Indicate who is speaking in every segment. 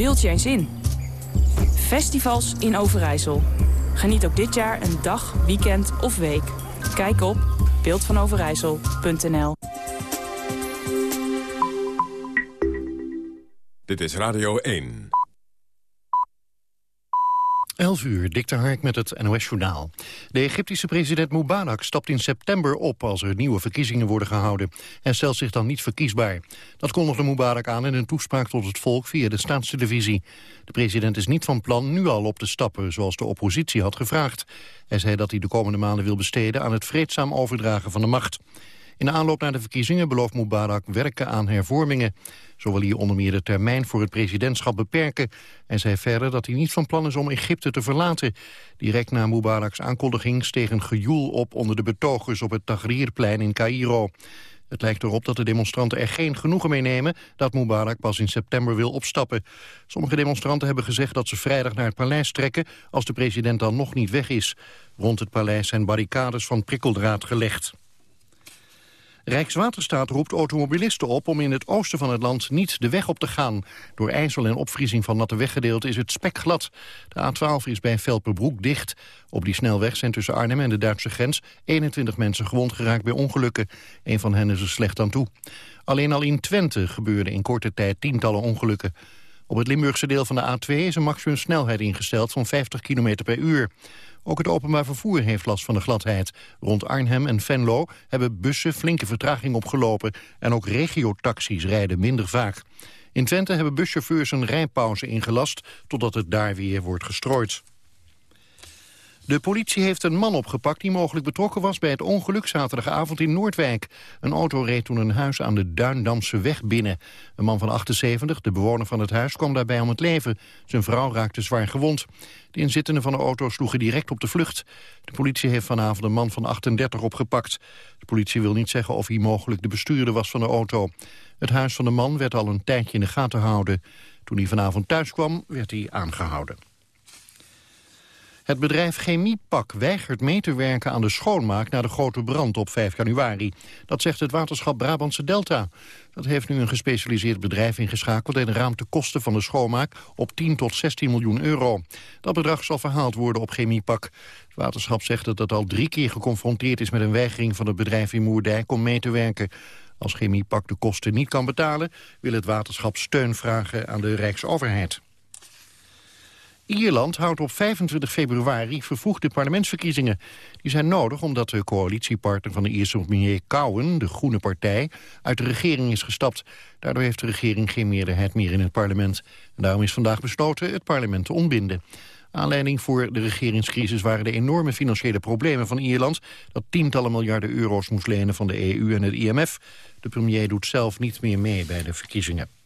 Speaker 1: Beeld je eens in. Festivals in Overijssel. Geniet ook dit jaar een dag, weekend of week. Kijk op beeldvanoverijssel.nl
Speaker 2: Dit is Radio 1.
Speaker 3: 11 uur, Dikter Hark met het NOS-journaal. De Egyptische president Mubarak stapt in september op als er nieuwe verkiezingen worden gehouden. en stelt zich dan niet verkiesbaar. Dat kondigde Mubarak aan in een toespraak tot het volk via de staatstelevisie. De president is niet van plan nu al op te stappen, zoals de oppositie had gevraagd. Hij zei dat hij de komende maanden wil besteden aan het vreedzaam overdragen van de macht. In de aanloop naar de verkiezingen belooft Mubarak werken aan hervormingen. Zo wil hij onder meer de termijn voor het presidentschap beperken. En zei verder dat hij niet van plan is om Egypte te verlaten. Direct na Mubaraks aankondiging steeg een gejoel op onder de betogers op het Tahrirplein in Cairo. Het lijkt erop dat de demonstranten er geen genoegen mee nemen dat Mubarak pas in september wil opstappen. Sommige demonstranten hebben gezegd dat ze vrijdag naar het paleis trekken als de president dan nog niet weg is. Rond het paleis zijn barricades van prikkeldraad gelegd. Rijkswaterstaat roept automobilisten op om in het oosten van het land niet de weg op te gaan. Door ijzel en opvriezing van natte weggedeelte is het spekglad. De A12 is bij Velperbroek dicht. Op die snelweg zijn tussen Arnhem en de Duitse grens 21 mensen gewond geraakt bij ongelukken. Een van hen is er slecht aan toe. Alleen al in Twente gebeurden in korte tijd tientallen ongelukken. Op het Limburgse deel van de A2 is een maximum snelheid ingesteld van 50 km per uur. Ook het openbaar vervoer heeft last van de gladheid. Rond Arnhem en Venlo hebben bussen flinke vertraging opgelopen... en ook regiotaxis rijden minder vaak. In Twente hebben buschauffeurs een rijpauze ingelast... totdat het daar weer wordt gestrooid. De politie heeft een man opgepakt die mogelijk betrokken was bij het ongeluk zaterdagavond in Noordwijk. Een auto reed toen een huis aan de Duindamse weg binnen. Een man van 78, de bewoner van het huis, kwam daarbij om het leven. Zijn vrouw raakte zwaar gewond. De inzittenden van de auto sloegen direct op de vlucht. De politie heeft vanavond een man van 38 opgepakt. De politie wil niet zeggen of hij mogelijk de bestuurder was van de auto. Het huis van de man werd al een tijdje in de gaten gehouden. Toen hij vanavond thuis kwam, werd hij aangehouden. Het bedrijf Chemiepak weigert mee te werken aan de schoonmaak... na de grote brand op 5 januari. Dat zegt het waterschap Brabantse Delta. Dat heeft nu een gespecialiseerd bedrijf ingeschakeld... en raamt de kosten van de schoonmaak op 10 tot 16 miljoen euro. Dat bedrag zal verhaald worden op Chemiepak. Het waterschap zegt dat het al drie keer geconfronteerd is... met een weigering van het bedrijf in Moerdijk om mee te werken. Als Chemiepak de kosten niet kan betalen... wil het waterschap steun vragen aan de Rijksoverheid. Ierland houdt op 25 februari vervoegde parlementsverkiezingen. Die zijn nodig omdat de coalitiepartner van de Ierse premier Cowen, de Groene Partij, uit de regering is gestapt. Daardoor heeft de regering geen meerderheid meer in het parlement. En daarom is vandaag besloten het parlement te ontbinden. Aanleiding voor de regeringscrisis waren de enorme financiële problemen van Ierland... dat tientallen miljarden euro's moest lenen van de EU en het IMF. De premier doet zelf niet meer mee bij de verkiezingen.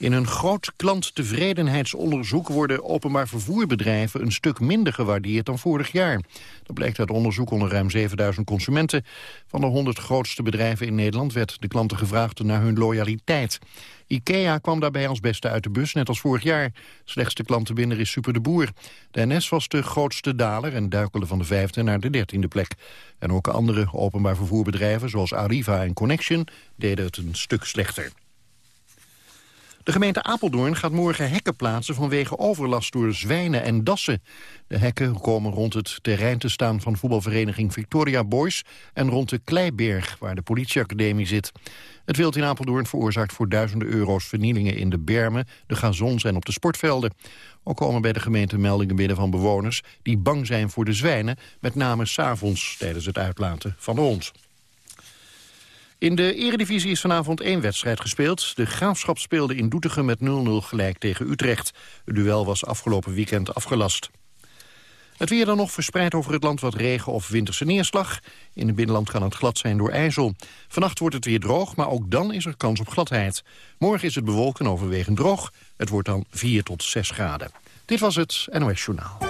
Speaker 3: In een groot klanttevredenheidsonderzoek worden openbaar vervoerbedrijven een stuk minder gewaardeerd dan vorig jaar. Dat blijkt uit onderzoek onder ruim 7000 consumenten. Van de 100 grootste bedrijven in Nederland werd de klanten gevraagd naar hun loyaliteit. IKEA kwam daarbij als beste uit de bus, net als vorig jaar. Slechtste klantenwinner is Super de Boer. De NS was de grootste daler en duikelde van de vijfde naar de dertiende plek. En ook andere openbaar vervoerbedrijven, zoals Arriva en Connection, deden het een stuk slechter. De gemeente Apeldoorn gaat morgen hekken plaatsen vanwege overlast door zwijnen en dassen. De hekken komen rond het terrein te staan van voetbalvereniging Victoria Boys en rond de Kleiberg, waar de politieacademie zit. Het wild in Apeldoorn veroorzaakt voor duizenden euro's vernielingen in de bermen, de gazons en op de sportvelden. Ook komen bij de gemeente meldingen binnen van bewoners die bang zijn voor de zwijnen, met name s'avonds tijdens het uitlaten van de hond. In de eredivisie is vanavond één wedstrijd gespeeld. De Graafschap speelde in Doetinchem met 0-0 gelijk tegen Utrecht. Het duel was afgelopen weekend afgelast. Het weer dan nog verspreid over het land wat regen of winterse neerslag. In het binnenland kan het glad zijn door ijzel. Vannacht wordt het weer droog, maar ook dan is er kans op gladheid. Morgen is het bewolken overwegend droog. Het wordt dan 4 tot 6 graden. Dit was het NOS Journaal.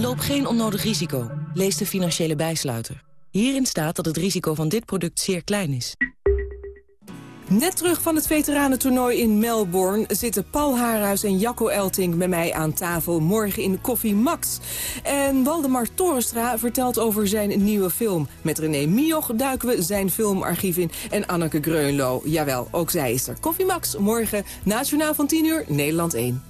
Speaker 2: Loop geen onnodig risico. Lees de financiële bijsluiter. Hierin staat dat het risico van dit product zeer klein is.
Speaker 4: Net terug van het veteranentoernooi in Melbourne... zitten Paul Haarhuis en Jacco Elting bij mij aan tafel... morgen in Koffie Max. En Waldemar Torenstra vertelt over zijn nieuwe film. Met René Mioch duiken we zijn filmarchief in. En Anneke Greunlo, jawel, ook zij is er. Koffie Max, morgen, nationaal van 10 uur, Nederland 1.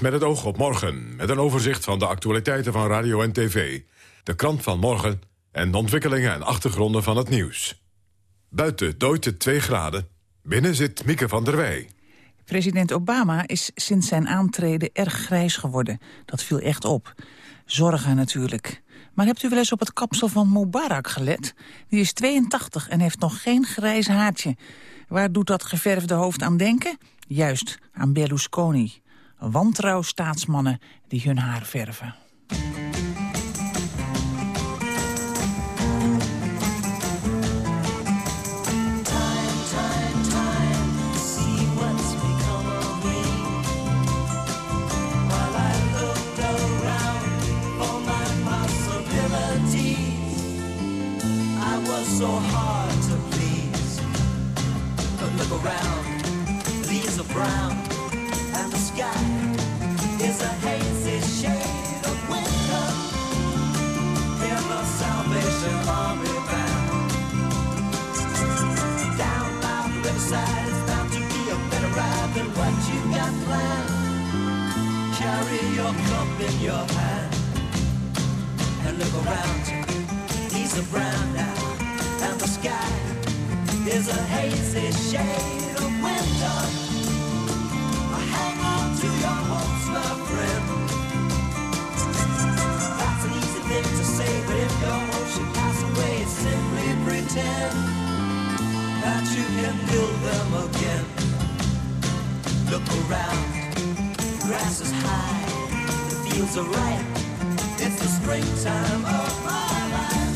Speaker 5: Met het oog op morgen, met een overzicht van de actualiteiten van radio en tv. De krant van morgen en de ontwikkelingen en achtergronden van het nieuws. Buiten dooit het 2 graden, binnen zit Mieke van der Wij.
Speaker 6: President Obama is sinds zijn aantreden erg grijs geworden. Dat viel echt op. Zorgen natuurlijk. Maar hebt u wel eens op het kapsel van Mubarak gelet? Die is 82 en heeft nog geen grijs haartje. Waar doet dat geverfde hoofd aan denken? Juist, aan Berlusconi wantrouwstaatsmannen die hun haar verven.
Speaker 7: so hard to please. But look around, Carry your cup in your hand and look around you. He's a brown now, and the sky is a hazy shade of winter. Hang on to your hopes, my friend. That's an easy thing to say, but if your hopes should pass away, simply pretend that you can build them again. Look around, grass is high, the are ripe. It's the springtime of my life.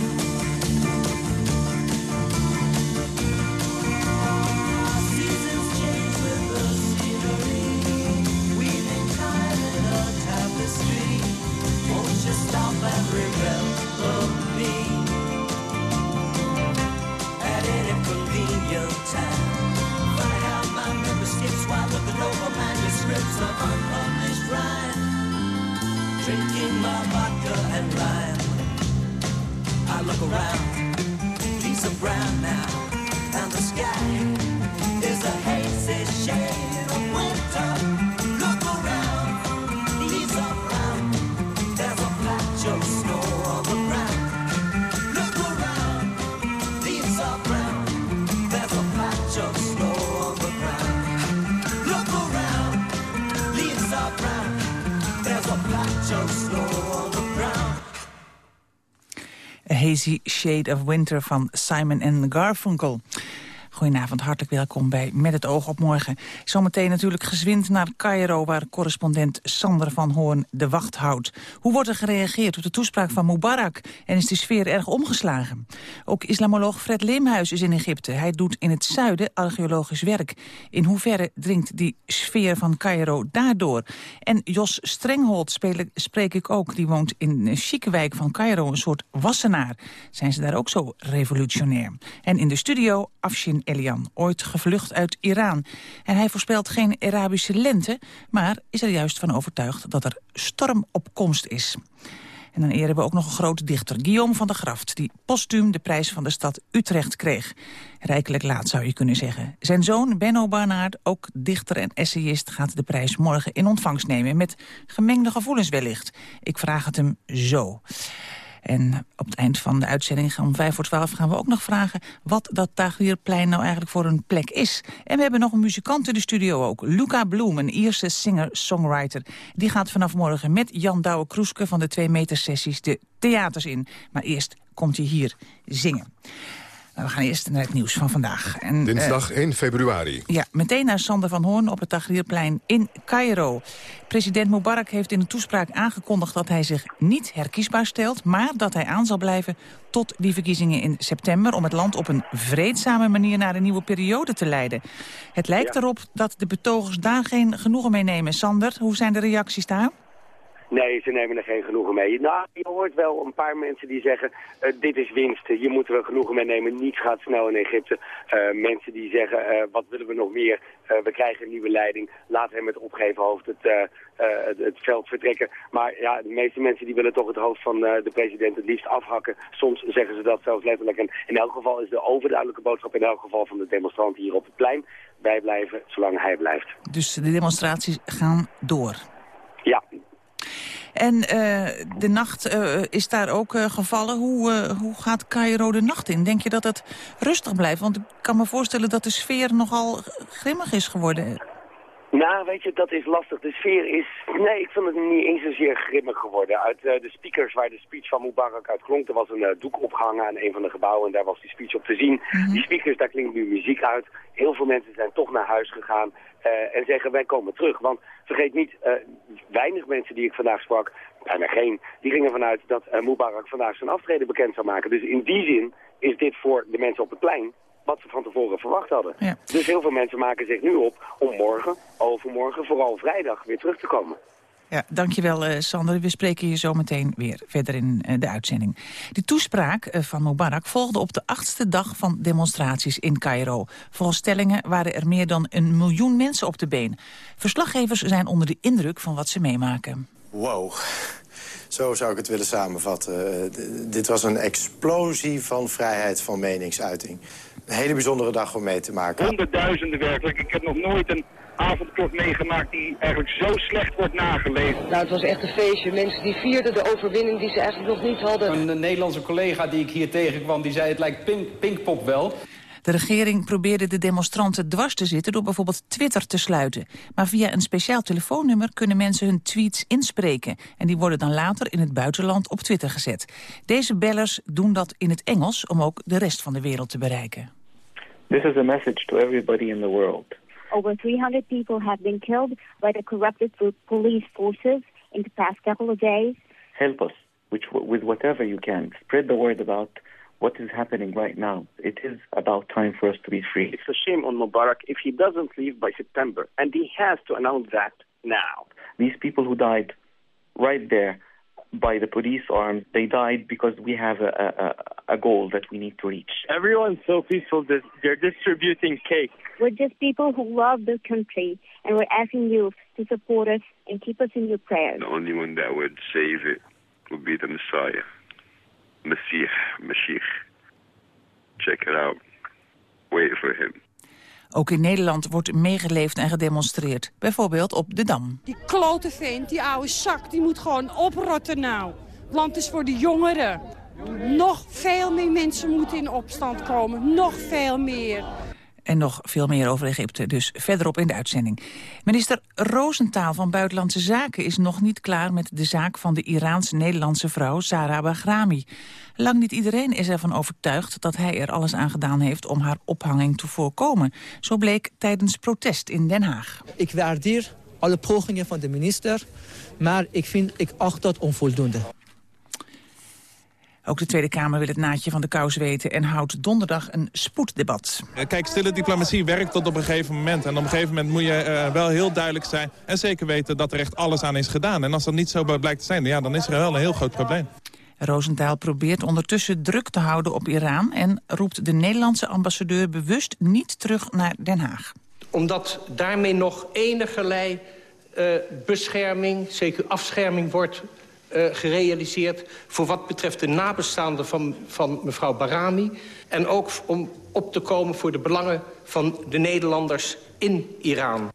Speaker 7: Seasons change with the scenery. Weaving time in a tapestry. Won't you stop and me? At any convenient time. My skips while looking over manuscripts of. Drinking my vodka and lime. I look around, Lisa Brown now, Hazy Shade of Winter
Speaker 6: van Simon Garfunkel. Goedenavond, hartelijk welkom bij Met het oog op morgen. Zometeen natuurlijk gezwind naar Cairo... waar correspondent Sander van Hoorn de wacht houdt. Hoe wordt er gereageerd op de toespraak van Mubarak? En is de sfeer erg omgeslagen? Ook islamoloog Fred Leemhuis is in Egypte. Hij doet in het zuiden archeologisch werk. In hoeverre dringt die sfeer van Cairo daardoor? En Jos Strenghold spreek ik ook. Die woont in een chique wijk van Cairo, een soort wassenaar. Zijn ze daar ook zo revolutionair? En in de studio Afshin Elian, ooit gevlucht uit Iran. En hij voorspelt geen Arabische lente, maar is er juist van overtuigd dat er storm op komst is. En dan eren we ook nog een grote dichter, Guillaume van der Graft... die postuum de prijs van de stad Utrecht kreeg. Rijkelijk laat, zou je kunnen zeggen. Zijn zoon Benno Barnaert, ook dichter en essayist... gaat de prijs morgen in ontvangst nemen, met gemengde gevoelens wellicht. Ik vraag het hem zo. En op het eind van de uitzending om vijf voor twaalf gaan we ook nog vragen... wat dat Tahrirplein nou eigenlijk voor een plek is. En we hebben nog een muzikant in de studio ook. Luca Bloem, een Ierse singer-songwriter. Die gaat vanaf morgen met Jan Douwe-Kroeske van de twee meter sessies de theaters in. Maar eerst komt hij hier zingen. Nou, we gaan eerst naar het nieuws van vandaag. En,
Speaker 5: Dinsdag
Speaker 6: uh,
Speaker 5: 1 februari.
Speaker 6: Ja, meteen naar Sander van Hoorn op het Tahrirplein in Cairo. President Mubarak heeft in een toespraak aangekondigd dat hij zich niet herkiesbaar stelt... maar dat hij aan zal blijven tot die verkiezingen in september... om het land op een vreedzame manier naar een nieuwe periode te leiden. Het lijkt
Speaker 8: Ja.
Speaker 6: erop dat de betogers daar geen genoegen mee nemen. Sander, hoe zijn de reacties daar?
Speaker 8: Nee, ze nemen er geen genoegen mee. Nou, je hoort wel een paar mensen die zeggen, eh, dit is winst, hier moeten we genoegen mee nemen. Niets gaat snel in Egypte. Eh, mensen die zeggen, eh, wat willen we nog meer? We krijgen een nieuwe leiding. Laat hem met opgeven hoofd het, het, het veld vertrekken. Maar ja, de meeste mensen die willen toch het hoofd van de president het liefst afhakken. Soms zeggen ze dat zelfs letterlijk. En in elk geval is de overduidelijke boodschap in elk geval van de demonstranten hier op het plein. Wij blijven zolang hij blijft.
Speaker 6: Dus de demonstraties gaan door.
Speaker 8: Ja,
Speaker 6: En eh, de nacht eh, is daar ook eh, gevallen. Hoe, hoe gaat Cairo de nacht in? Denk je dat het rustig blijft? Want ik kan me voorstellen dat de sfeer nogal grimmig is geworden.
Speaker 8: Nou, weet je, dat is lastig. De sfeer is... Nee, ik vind het niet eens zozeer grimmig geworden. Uit eh, de speakers waar de speech van Mubarak uit klonk... er was een eh, doek opgehangen aan een van de gebouwen... en daar was die speech op te zien. Die speakers, daar klinkt nu muziek uit. Heel veel mensen zijn toch naar huis gegaan... eh, en zeggen, wij komen terug. Want vergeet niet, weinig mensen die ik vandaag sprak... bijna geen, die gingen vanuit dat Mubarak vandaag zijn aftreden bekend zou maken. Dus in die zin is dit voor de mensen op het plein wat ze van tevoren verwacht hadden.
Speaker 6: Ja.
Speaker 8: Dus heel veel mensen maken zich nu op om morgen, overmorgen, vooral vrijdag weer terug te komen.
Speaker 6: Ja, dankjewel eh, Sander. We spreken je zo meteen weer verder in eh, de uitzending. De toespraak eh, van Mubarak volgde op de achtste dag van demonstraties in Cairo. Volgens stellingen waren er meer dan een miljoen mensen op de been. Verslaggevers zijn onder de indruk van wat ze meemaken.
Speaker 9: Wow. Zo zou ik het willen samenvatten. D- dit was een explosie van vrijheid van meningsuiting. Een hele bijzondere dag om mee te maken.
Speaker 10: Honderdduizenden werkelijk. Ik heb nog nooit een avondklok meegemaakt die eigenlijk zo slecht wordt nagelezen.
Speaker 11: Nou, het was echt een feestje. Mensen die vierden de overwinning die ze eigenlijk nog niet hadden.
Speaker 12: Een eh, Nederlandse collega die ik hier tegenkwam, die zei het lijkt pink, Pinkpop wel.
Speaker 6: De regering probeerde de demonstranten dwars te zitten door bijvoorbeeld Twitter te sluiten. Maar via een speciaal telefoonnummer kunnen mensen hun tweets inspreken. En die worden dan later in het buitenland op Twitter gezet. Deze bellers doen dat in het Engels om ook de rest van de wereld te bereiken.
Speaker 13: This is a message to everybody in the world.
Speaker 14: Over 300 people have been killed by the corrupted police forces in the past couple of days.
Speaker 13: Help us which, with whatever you can. Spread the word about what is happening right now. It is about time for us to be free.
Speaker 15: It's a shame on Mubarak if he doesn't leave by September, and he has to announce that now.
Speaker 13: These people who died right there by the police arms, they died because we have a, a, a goal that we need to reach.
Speaker 15: Everyone's so peaceful. that They're distributing cake.
Speaker 14: We're just people who love the country, and we're asking you to support us and keep us in your prayers.
Speaker 16: The only one that would save it would be the Messiah. Messiah, Mashiach. Check it out. Wait for him.
Speaker 6: Ook in Nederland wordt meegeleefd en gedemonstreerd. Bijvoorbeeld op de Dam.
Speaker 17: Die klote vent, die oude zak, die moet gewoon oprotten nou. Het land is voor de jongeren. Nog veel meer mensen moeten in opstand komen. Nog veel meer.
Speaker 6: En nog veel meer over Egypte, dus verderop in de uitzending. Minister Roosentaal van Buitenlandse Zaken is nog niet klaar met de zaak van de Iraans-Nederlandse vrouw Sarah Bahrami. Lang niet iedereen is ervan overtuigd dat hij er alles aan gedaan heeft om haar ophanging te voorkomen. Zo bleek tijdens protest in Den Haag.
Speaker 18: Ik waardeer alle pogingen van de minister, maar ik, vind, ik acht dat onvoldoende.
Speaker 6: Ook de Tweede Kamer wil het naadje van de kous weten en houdt donderdag een spoeddebat.
Speaker 19: Eh, Kijk, stille diplomatie werkt tot op een gegeven moment. En op een gegeven moment moet je eh, wel heel duidelijk zijn... en zeker weten dat er echt alles aan is gedaan. En als dat niet zo blijkt te zijn, ja, dan is er wel een heel groot probleem.
Speaker 6: Roosentaal probeert ondertussen druk te houden op Iran... en roept de Nederlandse ambassadeur bewust niet terug naar Den Haag.
Speaker 20: Omdat daarmee nog enigerlei eh, bescherming, zeker afscherming wordt
Speaker 21: eh, gerealiseerd... voor wat betreft de nabestaanden van, van mevrouw Barami... en ook om op te komen voor de belangen van de Nederlanders in Iran.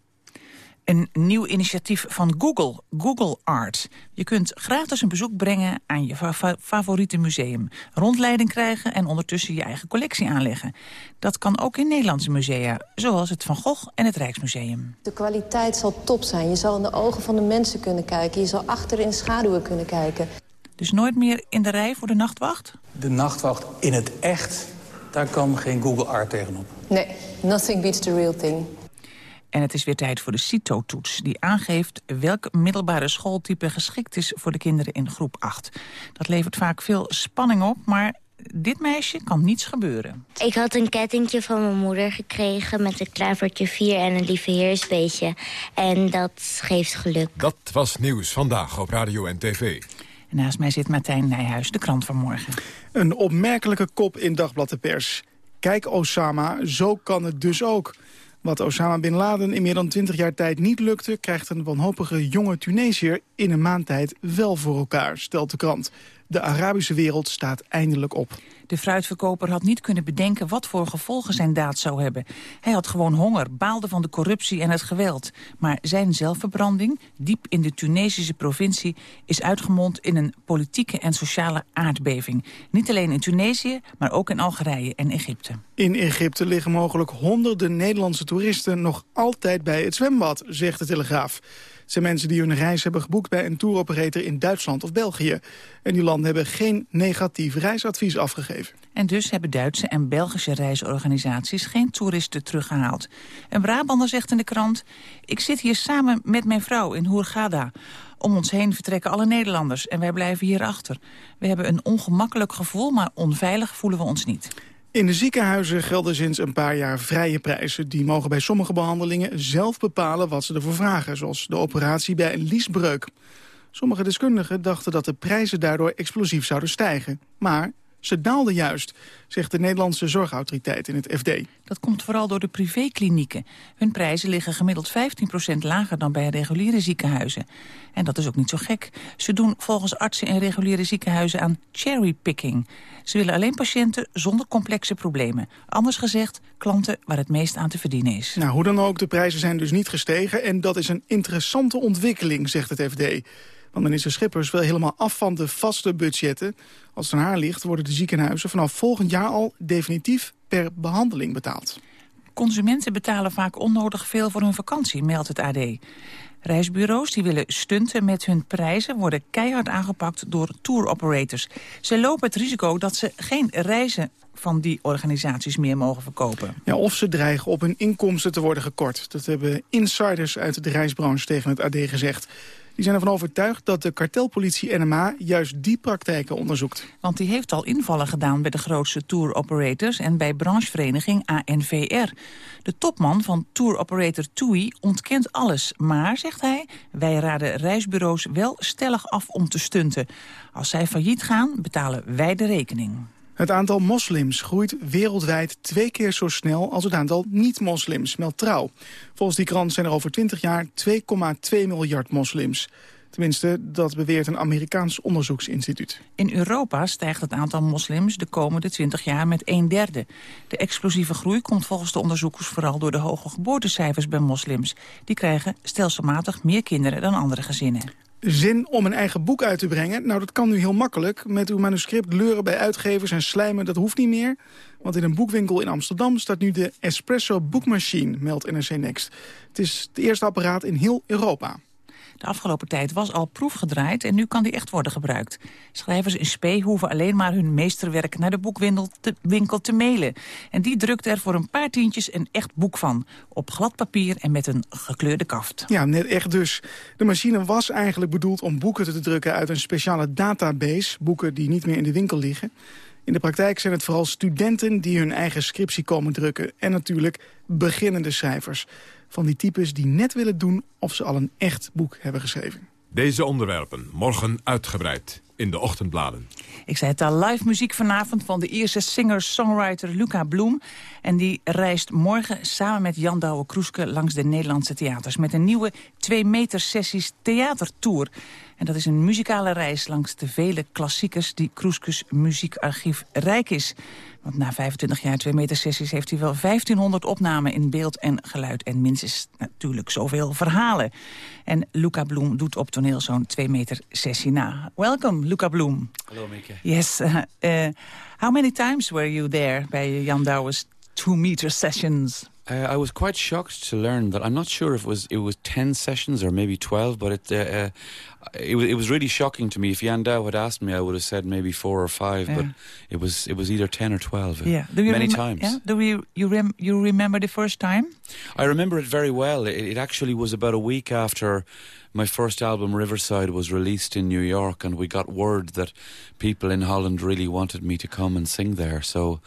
Speaker 6: Een nieuw initiatief van Google, Google Art. Je kunt gratis een bezoek brengen aan je fa- fa- favoriete museum. Rondleiding krijgen en ondertussen je eigen collectie aanleggen. Dat kan ook in Nederlandse musea, zoals het Van Gogh en het Rijksmuseum.
Speaker 20: De kwaliteit zal top zijn. Je zal in de ogen van de mensen kunnen kijken. Je zal achter in schaduwen kunnen kijken.
Speaker 6: Dus nooit meer in de rij voor de nachtwacht?
Speaker 22: De nachtwacht in het echt, daar kan geen Google Art tegenop.
Speaker 20: Nee, nothing beats the real thing.
Speaker 6: En het is weer tijd voor de CITO-toets... die aangeeft welk middelbare schooltype geschikt is voor de kinderen in groep 8. Dat levert vaak veel spanning op, maar dit meisje kan niets gebeuren.
Speaker 23: Ik had een kettingje van mijn moeder gekregen met een klavertje 4 en een lieve heersbeestje. En dat geeft geluk.
Speaker 5: Dat was Nieuws Vandaag op Radio en TV.
Speaker 6: En naast mij zit Martijn Nijhuis, de krant van morgen.
Speaker 24: Een opmerkelijke kop in Dagblad de Pers. Kijk Osama, zo kan het dus ook. Wat Osama Bin Laden in meer dan 20 jaar tijd niet lukte... krijgt een wanhopige jonge Tunesiër in een maand tijd wel voor elkaar, stelt de krant. De Arabische wereld staat eindelijk op.
Speaker 6: De fruitverkoper had niet kunnen bedenken wat voor gevolgen zijn daad zou hebben. Hij had gewoon honger, baalde van de corruptie en het geweld. Maar zijn zelfverbranding, diep in de Tunesische provincie... is uitgemond in een politieke en sociale aardbeving. Niet alleen in Tunesië, maar ook in Algerije en Egypte.
Speaker 24: In Egypte liggen mogelijk honderden Nederlandse toeristen... nog altijd bij het zwembad, zegt de Telegraaf. Zijn mensen die hun reis hebben geboekt bij een touroperator in Duitsland of België. En die landen hebben geen negatief reisadvies afgegeven.
Speaker 6: En dus hebben Duitse en Belgische reisorganisaties geen toeristen teruggehaald. Een Brabander zegt in de krant... ik zit hier samen met mijn vrouw in Hurghada. Om ons heen vertrekken alle Nederlanders en wij blijven hier achter. We hebben een ongemakkelijk gevoel, maar onveilig voelen we ons niet.
Speaker 24: In de ziekenhuizen gelden sinds een paar jaar vrije prijzen. Die mogen bij sommige behandelingen zelf bepalen wat ze ervoor vragen. Zoals de operatie bij een liesbreuk. Sommige deskundigen dachten dat de prijzen daardoor explosief zouden stijgen. Maar ze daalden juist, zegt de Nederlandse zorgautoriteit in het FD.
Speaker 6: Dat komt vooral door de privéklinieken. Hun prijzen liggen gemiddeld 15% lager dan bij reguliere ziekenhuizen. En dat is ook niet zo gek. Ze doen volgens artsen in reguliere ziekenhuizen aan cherrypicking. Ze willen alleen patiënten zonder complexe problemen. Anders gezegd, klanten waar het meest aan te verdienen is.
Speaker 24: Nou, hoe dan ook, de prijzen zijn dus niet gestegen... en dat is een interessante ontwikkeling, zegt het FD. Want minister Schippers wil helemaal af van de vaste budgetten. Als het aan haar ligt, worden de ziekenhuizen vanaf volgend jaar al definitief per behandeling betaald.
Speaker 6: Consumenten betalen vaak onnodig veel voor hun vakantie, meldt het AD. Reisbureaus die willen stunten met hun prijzen worden keihard aangepakt door tour operators. Ze lopen het risico dat ze geen reizen van die organisaties meer mogen verkopen.
Speaker 24: Ja, of ze dreigen op hun inkomsten te worden gekort. Dat hebben insiders uit de reisbranche tegen het AD gezegd. Die zijn ervan overtuigd dat de kartelpolitie NMA juist die praktijken onderzoekt.
Speaker 6: Want die heeft al invallen gedaan bij de grootste tour operators en bij branchevereniging ANVR. De topman van tour operator TUI ontkent alles. Maar, zegt hij, wij raden reisbureaus wel stellig af om te stunten. Als zij failliet gaan, betalen wij de rekening.
Speaker 24: Het aantal moslims groeit wereldwijd twee keer zo snel als het aantal niet-moslims, meldt Trouw. Volgens die krant zijn er over 20 jaar 2,2 miljard moslims. Tenminste, dat beweert een Amerikaans onderzoeksinstituut.
Speaker 6: In Europa stijgt het aantal moslims de komende 20 jaar met een derde. De explosieve groei komt volgens de onderzoekers vooral door de hoge geboortecijfers bij moslims. Die krijgen stelselmatig meer kinderen dan andere gezinnen.
Speaker 24: Zin om een eigen boek uit te brengen? Nou, dat kan nu heel makkelijk. Met uw manuscript leuren bij uitgevers en slijmen, dat hoeft niet meer. Want in een boekwinkel in Amsterdam staat nu de Espresso Boekmachine, meldt NRC Next. Het is het eerste apparaat in heel Europa.
Speaker 6: De afgelopen tijd was al proefgedraaid en nu kan die echt worden gebruikt. Schrijvers in Spee hoeven alleen maar hun meesterwerk naar de boekwinkel te, winkel te mailen. En die drukt er voor een paar tientjes een echt boek van. Op glad papier en met een gekleurde kaft.
Speaker 24: Ja, net echt dus. De machine was eigenlijk bedoeld om boeken te drukken uit een speciale database. Boeken die niet meer in de winkel liggen. In de praktijk zijn het vooral studenten die hun eigen scriptie komen drukken. En natuurlijk beginnende schrijvers. Van die types die net willen doen of ze al een echt boek hebben geschreven.
Speaker 5: Deze onderwerpen morgen uitgebreid. in de ochtendbladen.
Speaker 6: Ik zei het al, live muziek vanavond van de Ierse singer-songwriter Luca Bloem. En die reist morgen samen met Jan Douwe Kroeske langs de Nederlandse theaters... met een nieuwe 2 meter sessies theatertour. En dat is een muzikale reis langs de vele klassiekers... die Kroeskes muziekarchief rijk is. Want na 25 jaar 2 meter sessies heeft hij wel 1500 opnamen in beeld en geluid. En minstens natuurlijk zoveel verhalen. En Luca Bloem doet op toneel zo'n 2 meter sessie na. Welkom, Luca Bloem.
Speaker 25: Hallo, Mieke.
Speaker 6: Yes. Uh, uh, how many times were you there bij Jan Douwes 2 meter sessions?
Speaker 25: Uh, I was quite shocked to learn that I'm not sure if it was it was ten sessions or maybe twelve, but it uh, uh, it, was, it was really shocking to me. If Yan Dao had asked me, I would have said maybe four or five,
Speaker 6: Yeah.
Speaker 25: but it was it was either ten or twelve. uh,
Speaker 6: Yeah. Do you
Speaker 25: many times.
Speaker 6: Yeah. Do you you, rem you remember the first time?
Speaker 25: I remember it very well. It, it actually was about a week after my first album, Riverside, was released in New York, and we got word that people in Holland really wanted me to come and sing there. So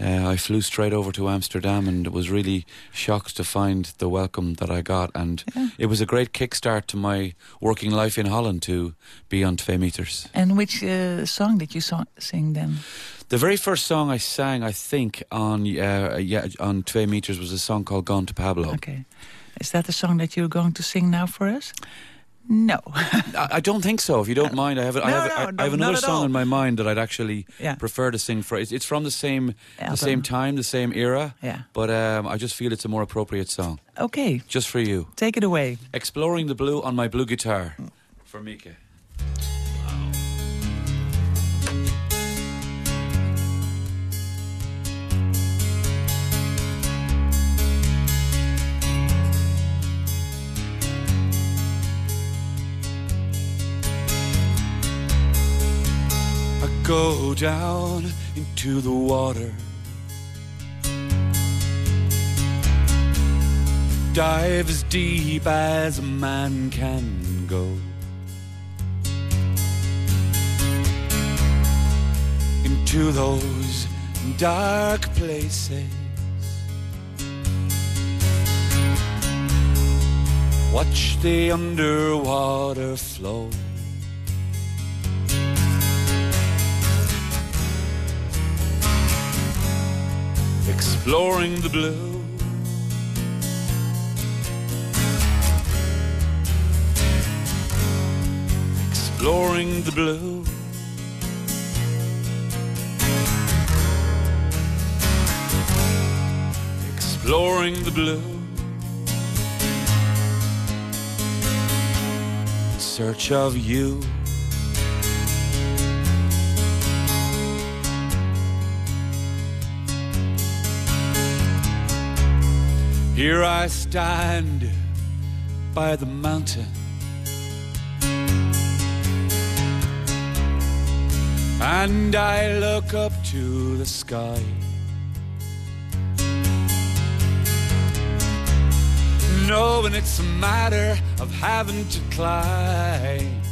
Speaker 25: uh, I flew straight over to Amsterdam and was really shocked to find the welcome that I got. And it was a great kickstart to my working life in Holland to be on 2 meters.
Speaker 6: And which uh, song did you so sing then?
Speaker 25: The very first song I sang, I think, on uh, yeah, on 2 meters was a song called Gone to Pablo.
Speaker 6: Okay. Is that the song that you're going to sing now for us? No.
Speaker 25: I, I don't think so. If you don't mind, I have I
Speaker 6: No,
Speaker 25: have,
Speaker 6: no,
Speaker 25: I, I
Speaker 6: no,
Speaker 25: have another song in my mind that I'd actually
Speaker 6: Yeah.
Speaker 25: prefer to sing for. It's, it's from the same the same time, the same era.
Speaker 6: Yeah.
Speaker 25: But um, I just feel it's a more appropriate song.
Speaker 6: Okay.
Speaker 25: Just for you.
Speaker 6: Take it away.
Speaker 25: Exploring the blue on my blue guitar. For Mika. I go down into the water. Dive as deep as a man can go. Into those dark places. Watch the underwater flow. Exploring the blue. Exploring the blue. Exploring the blue. In search of you. Here I stand by the mountain. And I look up to the sky. Knowing it's a matter of having to climb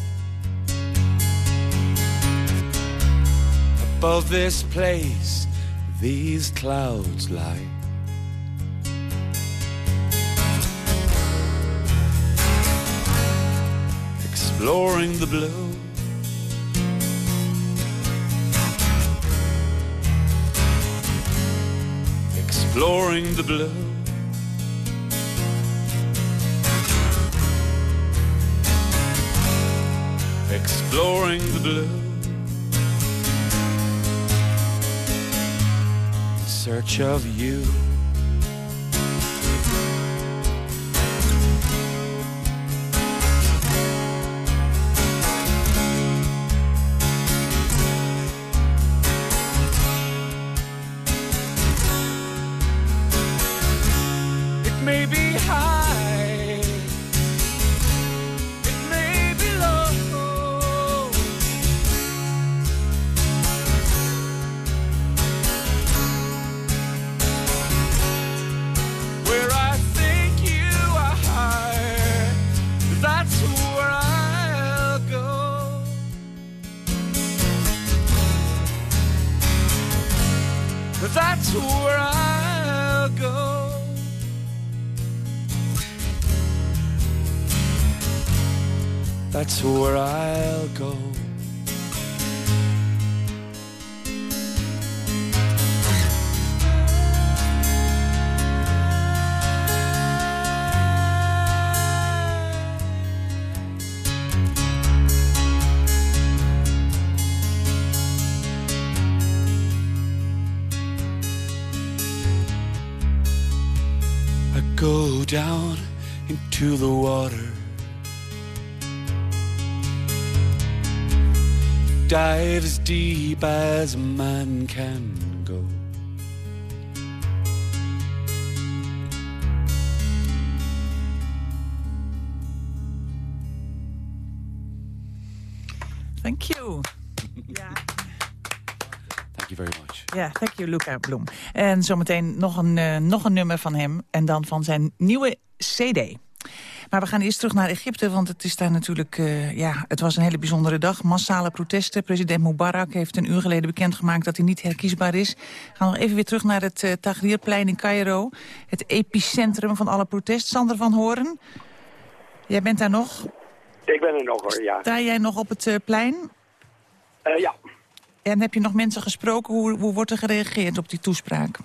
Speaker 25: above this place, these clouds lie. Exploring the blue. Exploring the blue. Exploring the blue. In search of you. That's where I'll go. That's where I'll go. Into the water. Dive as deep as a man can go.
Speaker 6: Thank you.
Speaker 25: Thank you very much.
Speaker 6: Ja, thank you, Luca Bloem. En zometeen nog een, eh, nog een nummer van hem. En dan van zijn nieuwe cd. Maar we gaan eerst terug naar Egypte, want het is daar natuurlijk... eh, ja, het was een hele bijzondere dag. Massale protesten. President Mubarak heeft een uur geleden bekendgemaakt... dat hij niet herkiesbaar is. We gaan nog even weer terug naar het uh, Tahrirplein in Cairo. Het epicentrum van alle protest. Sander van Horen, jij bent daar nog.
Speaker 8: Ik ben er nog hoor, ja.
Speaker 6: Sta jij nog op het eh, plein?
Speaker 8: Ja.
Speaker 6: En heb je nog mensen gesproken? Hoe, hoe wordt er gereageerd op die toespraak?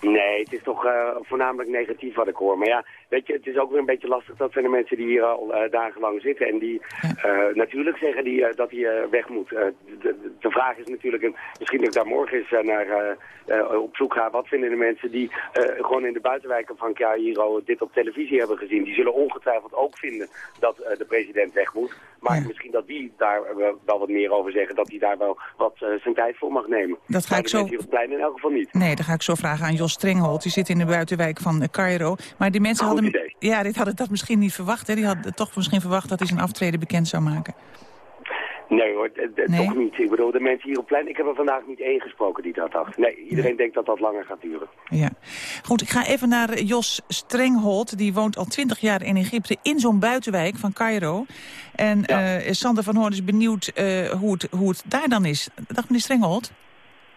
Speaker 8: Nee, het is toch voornamelijk negatief wat ik hoor. Maar ja, weet je, het is ook weer een beetje lastig. Dat zijn de mensen die hier al uh, dagenlang zitten. En die uh, natuurlijk zeggen die, dat hij weg moet. De, vraag is natuurlijk, en misschien dat ik daar morgen eens naar op zoek ga. Wat vinden de mensen die gewoon in de buitenwijken van Cairo dit op televisie hebben gezien? Die zullen ongetwijfeld ook vinden dat de president weg moet. Maar ja. misschien dat die daar wel wat meer over zeggen. Dat hij daar wel wat zijn tijd voor mag nemen.
Speaker 6: Dat ga ik zo...
Speaker 8: hier op plein in elk geval niet.
Speaker 6: Nee, dat ga ik zo vragen aan Jos Strenghold. Die zit in de buitenwijk van Cairo. Maar die mensen hadden,
Speaker 8: idee.
Speaker 6: ja, dit hadden dat misschien niet verwacht. Hè? Die hadden toch misschien verwacht dat hij zijn aftreden bekend zou maken.
Speaker 8: Nee hoor, nee? toch niet. Ik bedoel, de mensen hier op plein, ik heb er vandaag niet één gesproken die dat dacht. Nee, iedereen nee. denkt dat dat langer gaat duren.
Speaker 6: Ja. Goed, ik ga even naar Jos Strenghold. Die woont al twintig jaar in Egypte in zo'n buitenwijk van Cairo. En ja. uh, Sander van Hoorn is benieuwd uh, hoe, het, hoe het daar dan is. Dag meneer Strenghold.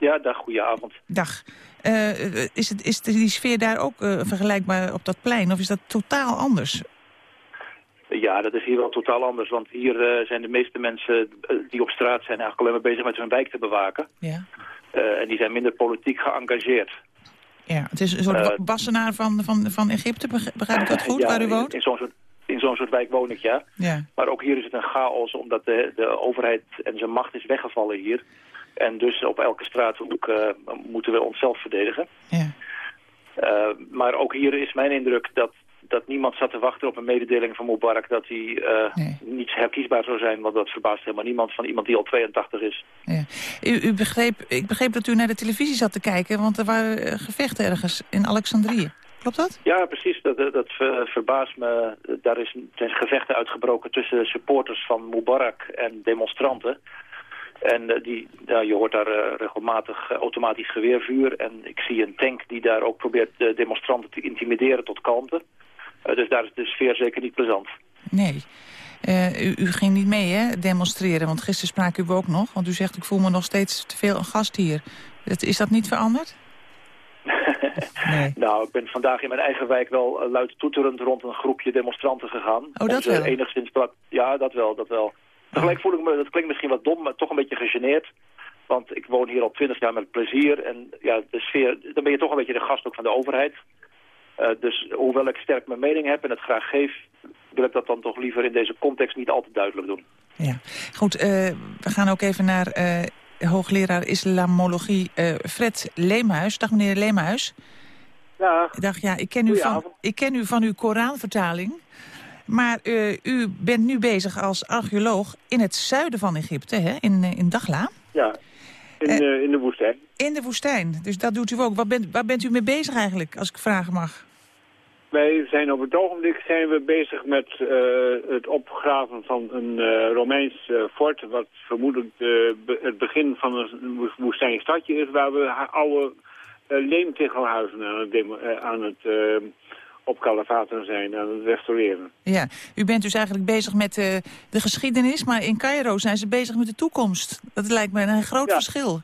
Speaker 26: Ja, dag, goedenavond.
Speaker 6: Dag. Uh, is, het, is die sfeer daar ook uh, vergelijkbaar op dat plein? Of is dat totaal anders?
Speaker 26: Ja, dat is hier wel totaal anders. Want hier uh, zijn de meeste mensen die op straat zijn eigenlijk alleen maar bezig met hun wijk te bewaken.
Speaker 6: Ja.
Speaker 26: en die zijn minder politiek geëngageerd.
Speaker 6: Ja, het is een soort wassenaar van, van, van Egypte, begrijp ik dat goed,
Speaker 26: ja,
Speaker 6: waar u woont?
Speaker 26: In, in zo'n soort, in zo'n soort wijk woon ik, ja.
Speaker 6: ja.
Speaker 26: Maar ook hier is het een chaos, omdat de, de overheid en zijn macht is weggevallen hier. En dus op elke straathoek uh, moeten we onszelf verdedigen.
Speaker 6: Ja.
Speaker 26: Uh, maar ook hier is mijn indruk dat, dat niemand zat te wachten op een mededeling van Mubarak... dat hij uh,
Speaker 6: nee.
Speaker 26: niet herkiesbaar zou zijn, want dat verbaast helemaal niemand... van iemand die al 82 is.
Speaker 6: Ja. U, u begreep, ik begreep dat u naar de televisie zat te kijken... want er waren gevechten ergens in Alexandrië. Klopt dat?
Speaker 26: Ja, precies. Dat, dat verbaast me. Daar is, zijn gevechten uitgebroken tussen supporters van Mubarak en demonstranten... En uh, die, je hoort daar uh, regelmatig uh, automatisch geweervuur. En ik zie een tank die daar ook probeert de demonstranten te intimideren tot kalmte. dus daar is de sfeer zeker niet plezant.
Speaker 6: Nee. U, u, ging niet mee, hè, demonstreren. Want gisteren spraken u ook nog. Want u zegt, ik voel me nog steeds te veel een gast hier. Is dat niet veranderd?
Speaker 26: nee. Nou, ik ben vandaag in mijn eigen wijk wel luid toeterend rond een groepje demonstranten gegaan.
Speaker 6: Oh, dat wel?
Speaker 26: Enigszins ja, dat wel, dat wel. Tegelijk voel ik me, dat klinkt misschien wat dom, maar toch een beetje gegeneerd. Want ik woon hier al twintig jaar met plezier. En ja, de sfeer, dan ben je toch een beetje de gast ook van de overheid. Uh, dus hoewel ik sterk mijn mening heb en het graag geef... wil ik dat dan toch liever in deze context niet al te duidelijk doen.
Speaker 6: Ja, goed. Uh, we gaan ook even naar uh, hoogleraar islamologie Fred Leemhuis. Dag meneer Leemhuis.
Speaker 27: Dag.
Speaker 6: Dag, ja, ik ken u van, ik ken u van uw Koranvertaling. Maar uh, u bent nu bezig als archeoloog in het zuiden van Egypte, hè? In, in Daghla.
Speaker 27: Ja, in, uh, uh, in de woestijn.
Speaker 6: In de woestijn, dus dat doet u ook. Wat bent, waar bent u mee bezig eigenlijk, als ik vragen mag?
Speaker 27: Wij zijn op het ogenblik zijn we bezig met het opgraven van een Romeins fort... wat vermoedelijk be het begin van een woestijnstadje is... waar we oude leemtegelhuizen aan het... aan het op kalifaten zijn aan het restaureren.
Speaker 6: Ja, u bent dus eigenlijk bezig met uh, de geschiedenis, maar in Cairo zijn ze bezig met de toekomst. Dat lijkt me een groot
Speaker 27: ja.
Speaker 6: verschil.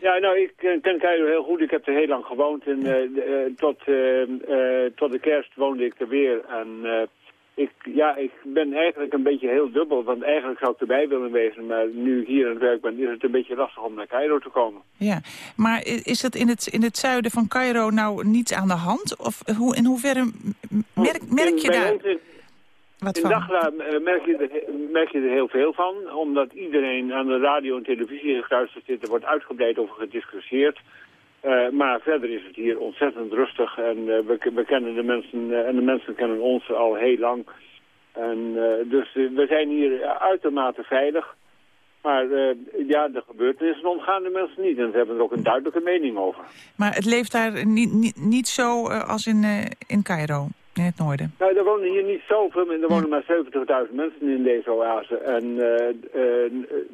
Speaker 27: Ja, nou, ik ken Cairo heel goed. Ik heb er heel lang gewoond. En uh, uh, tot, tot de kerst woonde ik er weer. En ik, ja, ik ben eigenlijk een beetje heel dubbel, want eigenlijk zou ik erbij willen wezen. Maar nu hier aan het werk ben, is het een beetje lastig om naar Cairo te komen.
Speaker 6: Ja, maar is dat in het, in het zuiden van Cairo nou niets aan de hand? Of hoe, in hoeverre merk, merk je
Speaker 27: in,
Speaker 6: daar
Speaker 27: in,
Speaker 6: wat
Speaker 27: in
Speaker 6: van?
Speaker 27: Daghla merk je, er, merk je er heel veel van, omdat iedereen aan de radio en televisie gekruist zit. Er wordt uitgebreid over gediscussieerd. Uh, maar verder is het hier ontzettend rustig en uh, we, we, kennen de mensen uh, en de mensen kennen ons al heel lang. En dus we zijn hier uitermate veilig. Maar ja, de gebeurtenissen ontgaan de mensen niet. En ze hebben er ook een duidelijke mening over.
Speaker 6: Maar het leeft daar niet, niet, niet zo als in, in Cairo, in het noorden?
Speaker 27: Nou, er wonen hier niet zoveel, er wonen maar 70.000 mensen in deze oase. En,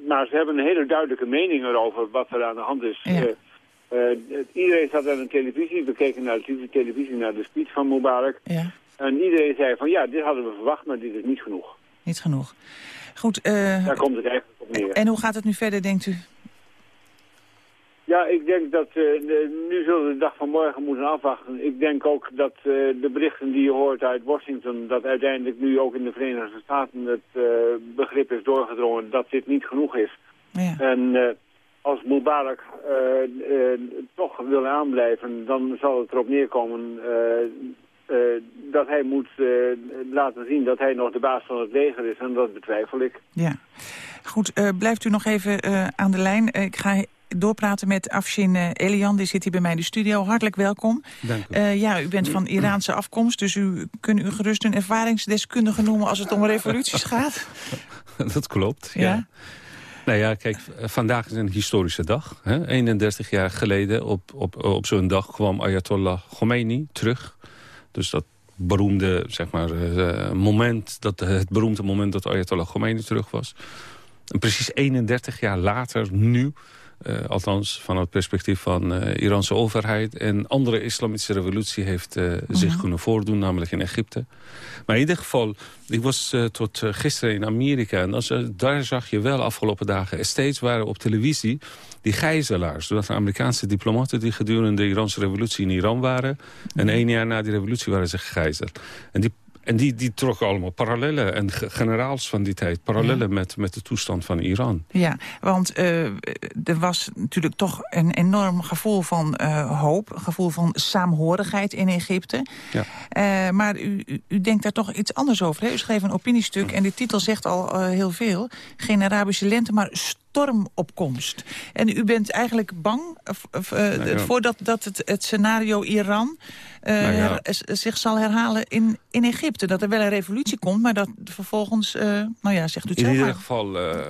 Speaker 27: maar ze hebben een hele duidelijke mening erover wat er aan de hand is.
Speaker 6: Ja.
Speaker 27: Uh, iedereen zat aan de televisie, we keken naar de televisie naar de speech van Mubarak.
Speaker 6: Ja.
Speaker 27: En iedereen zei van ja, dit hadden we verwacht, maar dit is niet genoeg.
Speaker 6: Niet genoeg. Goed. Uh,
Speaker 27: Daar komt het eigenlijk op neer.
Speaker 6: En hoe gaat het nu verder, denkt u?
Speaker 27: Ja, ik denk dat uh, de, nu zullen we de dag van morgen moeten afwachten. Ik denk ook dat de berichten die je hoort uit Washington... dat uiteindelijk nu ook in de Verenigde Staten het begrip is doorgedrongen dat dit niet genoeg is.
Speaker 6: Ja.
Speaker 27: En als Mubarak uh, uh, toch wil aanblijven, dan zal het erop neerkomen uh, dat hij moet laten zien dat hij nog de baas van het leger is. En dat betwijfel ik.
Speaker 6: Ja. Goed, blijft u nog even aan de lijn. ik ga doorpraten met Afshin Elian, die zit hier bij mij in de studio. Hartelijk welkom.
Speaker 28: Dank u.
Speaker 6: ja, u bent van Iraanse afkomst, dus u kunt u gerust een ervaringsdeskundige noemen als het om revoluties gaat.
Speaker 28: Dat klopt, ja. ja. Nou ja, kijk, vandaag is een historische dag. Hè? 31 jaar geleden op, op, op zo'n dag kwam Ayatollah Khomeini terug. Dus dat beroemde zeg maar, uh, moment, dat, het beroemde moment dat Ayatollah Khomeini terug was. En precies 31 jaar later, nu, uh, althans van het perspectief van de uh, Iranse overheid... en andere islamitische revolutie heeft zich
Speaker 6: Mhm.
Speaker 28: kunnen voordoen, namelijk in Egypte. Maar in ieder geval, ik was tot gisteren in Amerika... en als, daar zag je wel afgelopen dagen steeds waren op televisie... die gijzelaars, dat de Amerikaanse diplomaten... die gedurende de Iranse revolutie in Iran waren... en één jaar na die revolutie waren ze gegijzeld. En die en die, die trokken allemaal parallellen. En generaals van die tijd parallellen met, met de toestand van Iran.
Speaker 6: Ja, want uh, er was natuurlijk toch een enorm gevoel van uh, hoop. Een gevoel van saamhorigheid in Egypte.
Speaker 28: Ja.
Speaker 6: Uh, maar u, u, u, denkt daar toch iets anders over. Hè? U schreef een opiniestuk en de titel zegt al heel veel. Geen Arabische lente, maar stormopkomst. En u bent eigenlijk bang nou, ja. voordat dat het, het scenario Iran... Uh, nou ja. zich zal herhalen in, in Egypte. Dat er wel een revolutie komt, maar dat vervolgens... Uh, nou ja, zegt u het
Speaker 28: In ieder geval uh,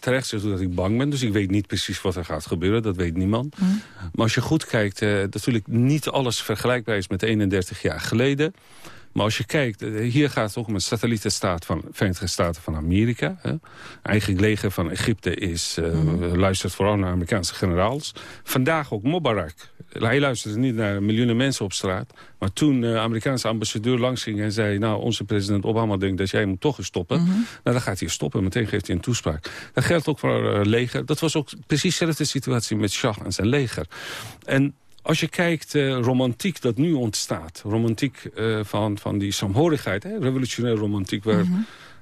Speaker 28: terecht zegt u dat ik bang ben. Dus ik weet niet precies wat er gaat gebeuren. Dat weet niemand.
Speaker 6: Mm.
Speaker 28: Maar als je goed kijkt, natuurlijk niet alles vergelijkbaar is met 31 jaar geleden. Maar als je kijkt, hier gaat het ook om een satellietenstaat van de Verenigde Staten van Amerika. Hè. Eigenlijk leger van Egypte is, uh,
Speaker 6: Mhm.
Speaker 28: mm. luistert vooral naar Amerikaanse generaals. Vandaag ook Mubarak. Hij luisterde niet naar miljoenen mensen op straat. Maar toen de Amerikaanse ambassadeur langs ging en zei... nou, onze president Obama denkt dat jij moet toch eens stoppen.
Speaker 6: Mhm.
Speaker 28: Nou, dan gaat hij stoppen. Meteen geeft hij een toespraak. Dat geldt ook voor leger. Dat was ook precies dezelfde situatie met Shah en zijn leger. En als je kijkt, uh, romantiek dat nu ontstaat. Romantiek uh, van, van die saamhorigheid, hè? revolutionaire romantiek... waar
Speaker 6: Mhm.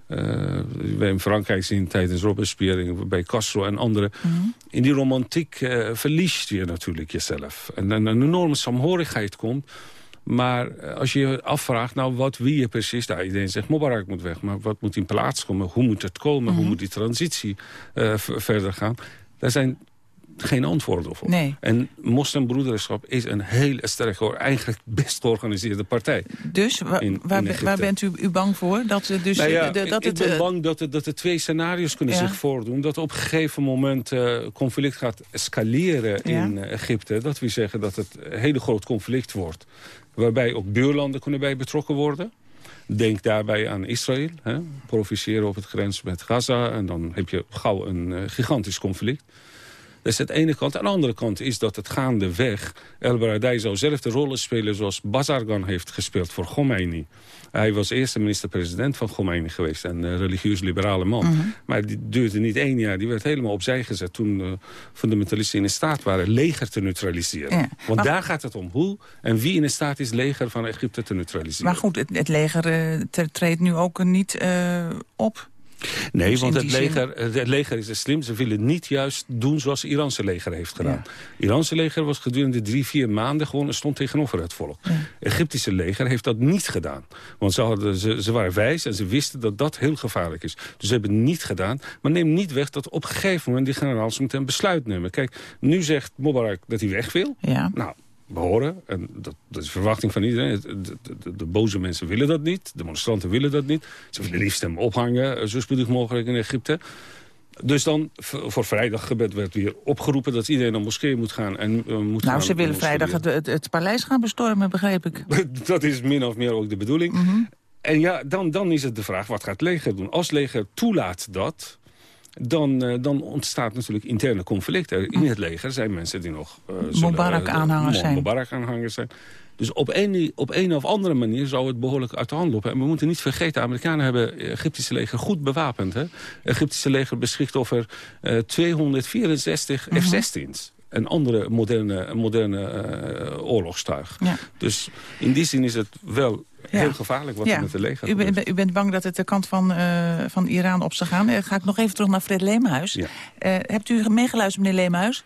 Speaker 28: uh, wij in Frankrijk zien tijdens Robespierre, bij Castro en anderen.
Speaker 6: Mhm.
Speaker 28: In die romantiek verliest je natuurlijk jezelf. En, en een enorme saamhorigheid komt. Maar als je je afvraagt, nou wat wie je precies... Nou, iedereen zegt Mubarak moet weg, maar wat moet in plaats komen? Hoe moet het komen?
Speaker 6: Mhm.
Speaker 28: Hoe moet die transitie uh, verder gaan? Daar zijn geen antwoorden op.
Speaker 6: Nee.
Speaker 28: En moslimbroederschap is een heel sterke, eigenlijk best georganiseerde partij.
Speaker 6: Dus
Speaker 28: in,
Speaker 6: waar,
Speaker 28: in
Speaker 6: waar, bent u, u, bang voor? Dat, dus,
Speaker 28: nou ja,
Speaker 6: de, dat
Speaker 28: ik,
Speaker 6: het,
Speaker 28: ik ben bang dat er, dat er twee scenario's kunnen
Speaker 6: ja.
Speaker 28: zich voordoen. Dat op een gegeven moment uh, conflict gaat escaleren
Speaker 6: ja.
Speaker 28: in uh, Egypte. Dat wil zeggen dat het een hele groot conflict wordt. Waarbij ook buurlanden kunnen bij betrokken worden. Denk daarbij aan Israël. Hè? Provoceren op het grens met Gaza. En dan heb je gauw een uh, gigantisch conflict. Dat is het ene kant. Aan de andere kant is dat het gaandeweg... El Baradei zou zelf de rollen spelen zoals Bazargan heeft gespeeld voor Khomeini. Hij was eerste minister-president van Khomeini geweest. Een uh, religieus-liberale man.
Speaker 6: Mhm.
Speaker 28: Mm -hmm. Maar die duurde niet één jaar. Die werd helemaal opzij gezet toen uh, fundamentalisten in staat waren... leger te neutraliseren.
Speaker 6: Ja,
Speaker 28: Want
Speaker 6: maar...
Speaker 28: daar gaat het om. Hoe en wie in staat is leger van Egypte te neutraliseren.
Speaker 6: Maar goed, het, het leger uh, treedt nu ook niet uh, op...
Speaker 28: Nee,
Speaker 6: Dus
Speaker 28: want het leger, het leger is slim. Ze willen niet juist doen zoals het Iranse leger heeft gedaan. Het Iranse leger was gedurende drie, vier maanden gewoon... stond tegenover het volk. Het Egyptische leger heeft dat niet gedaan. Want ze, hadden, ze, ze waren wijs en ze wisten dat dat heel gevaarlijk is. Dus ze hebben het niet gedaan. Maar neem niet weg dat op een gegeven moment... die generaals moeten een besluit nemen. Kijk, nu zegt Mubarak dat hij weg wil.
Speaker 6: Ja.
Speaker 28: Nou, we horen, en dat, dat is de verwachting van iedereen... De, de, de- de boze mensen willen dat niet, de demonstranten willen dat niet. Ze willen liefst hem ophangen, eh, zo spoedig mogelijk in Egypte. Dus dan, voor vrijdaggebed werd weer opgeroepen... dat iedereen naar moskee moet gaan en eh, moet
Speaker 6: Nou, ze willen vrijdag het, het, het paleis gaan bestormen, begreep ik.
Speaker 28: dat is min of meer ook de bedoeling.
Speaker 6: Mhm.
Speaker 28: En ja, dan, dan is het de vraag, wat gaat het leger doen? Als het leger toelaat dat, dan, eh, dan ontstaat natuurlijk interne conflict. Er in het leger zijn mensen die nog... eh, zullen,
Speaker 6: Mubarak-aanhangers
Speaker 28: eh,
Speaker 6: zijn.
Speaker 28: Mubarak-aanhangers zijn. Dus op een, op een of andere manier zou het behoorlijk uit de hand lopen. En we moeten niet vergeten, de Amerikanen hebben het Egyptische leger goed bewapend. Hè? Het Egyptische leger beschikt over eh, 264
Speaker 6: Mhm.
Speaker 28: F-16's. En andere moderne, moderne eh, oorlogstuig.
Speaker 6: Ja.
Speaker 28: Dus in die zin is het wel heel gevaarlijk wat er met de leger
Speaker 6: u,
Speaker 28: gebeurt.
Speaker 6: bent- u bent bang dat het de kant van, eh, van Iran op zou gaan. Eh, ga ik nog even terug naar Fred Leemhuis.
Speaker 28: Ja.
Speaker 6: Eh, hebt u meegeluisterd, meneer Leemhuis?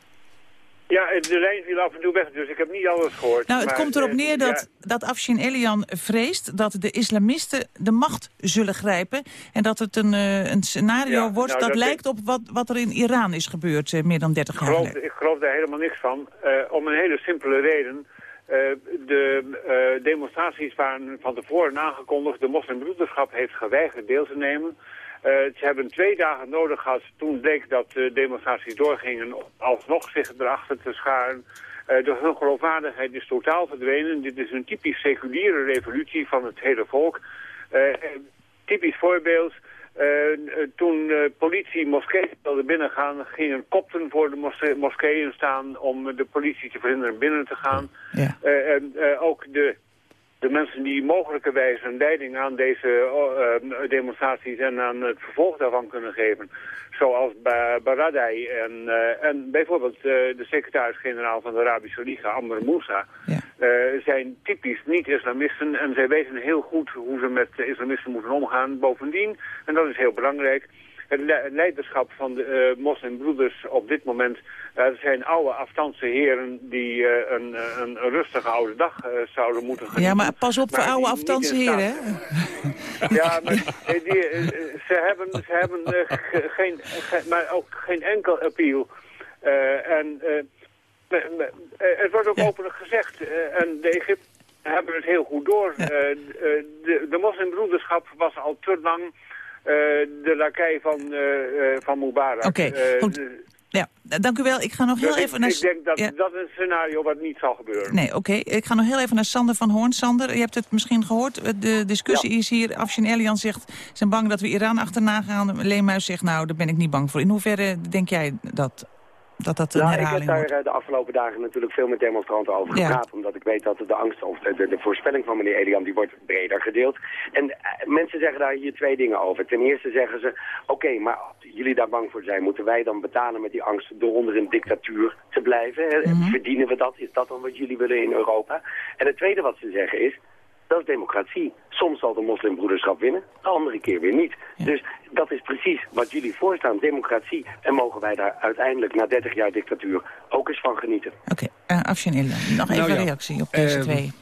Speaker 27: Ja, de lijn viel af en toe weg, dus ik heb niet alles gehoord.
Speaker 6: Nou, het
Speaker 27: Maar,
Speaker 6: komt erop neer dat, dat Afshin Elian vreest dat de islamisten de macht zullen grijpen. En dat het een, eh, een scenario
Speaker 27: Ja,
Speaker 6: wordt
Speaker 27: nou,
Speaker 6: dat,
Speaker 27: dat
Speaker 6: lijkt op wat, wat er in Iran is gebeurd eh, meer dan 30
Speaker 27: Ik
Speaker 6: jaar
Speaker 27: geloof,
Speaker 6: geleden.
Speaker 27: ik geloof daar helemaal niks van. Eh, om een hele simpele reden. Eh, de eh, demonstraties waren van tevoren aangekondigd. De moslimbroederschap heeft geweigerd deel te nemen. Eh, ze hebben twee dagen nodig gehad. Toen bleek dat de demonstraties doorgingen alsnog zich erachter te scharen. Eh, de hun geloofwaardigheid is totaal verdwenen. Dit is een typisch seculiere revolutie van het hele volk. Typisch voorbeeld. Eh, eh, toen eh, politie moskeeën wilde binnengaan, gingen kopten voor de moske- moskeeën staan om de politie te verhinderen binnen te gaan. Eh, en ook de, de mensen die mogelijkerwijs een leiding aan deze oh, eh, demonstraties en aan het vervolg daarvan kunnen geven. Zoals Ba- Baradei en, eh, en bijvoorbeeld eh, de secretaris-generaal van de Arabische Liga, Amr Moussa, eh, zijn typisch niet-islamisten en zij weten heel goed hoe ze met islamisten moeten omgaan. Bovendien, en dat is heel belangrijk, het le- leiderschap van de eh, moslimbroeders op dit moment eh, zijn oude afstandse heren die eh, een, een, rustige oude dag zouden moeten genieten.
Speaker 6: Ja, maar pas op voor oude afstandse heren,
Speaker 27: staat-
Speaker 6: hè?
Speaker 27: ja, maar die, ze hebben, ze hebben ge- geen, ge- maar ook geen enkel appeal. En het wordt ook openlijk gezegd. en de Egypten hebben het heel goed door. De, de moslimbroederschap was al te lang de lakij van, eh, eh, van Mubarak.
Speaker 6: Oké,
Speaker 27: Eh,
Speaker 6: goed. Ja, dank u wel. Ik ga nog heel
Speaker 27: dus ik-
Speaker 6: even naar...
Speaker 27: Ik denk dat
Speaker 6: Ja.
Speaker 27: dat is een scenario wat niet zal gebeuren.
Speaker 6: Nee, oké. Ik ga nog heel even naar Sander van Hoorn. Sander, je hebt het misschien gehoord. De discussie is hier. Afshin Elian zegt, ze zijn bang dat we Iran achterna gaan. Leemhuis zegt, nou, daar ben ik niet bang voor. In hoeverre denk jij dat dat, dat een
Speaker 8: Nou, ik heb daar eh, de afgelopen dagen natuurlijk veel met demonstranten over
Speaker 6: Ja.
Speaker 8: gepraat. Omdat ik weet dat de angst of de, de, voorspelling van meneer Elian die wordt breder gedeeld. En eh, mensen zeggen daar hier twee dingen over. Ten eerste zeggen ze, oké, maar als jullie daar bang voor zijn, moeten wij dan betalen met die angst door onder een dictatuur te blijven?
Speaker 6: Mhm.
Speaker 8: Verdienen we dat? Is dat dan wat jullie willen in Europa? En het tweede wat ze zeggen is, dat is democratie. Soms zal de moslimbroederschap winnen, de andere keer weer niet. Dus dat is precies wat jullie voorstaan, democratie. En mogen wij daar uiteindelijk na 30 jaar dictatuur ook eens van genieten.
Speaker 6: Oké, eh Afshin Elian, nog even
Speaker 28: Nou ja,
Speaker 6: een reactie op deze
Speaker 28: ehm,
Speaker 6: twee.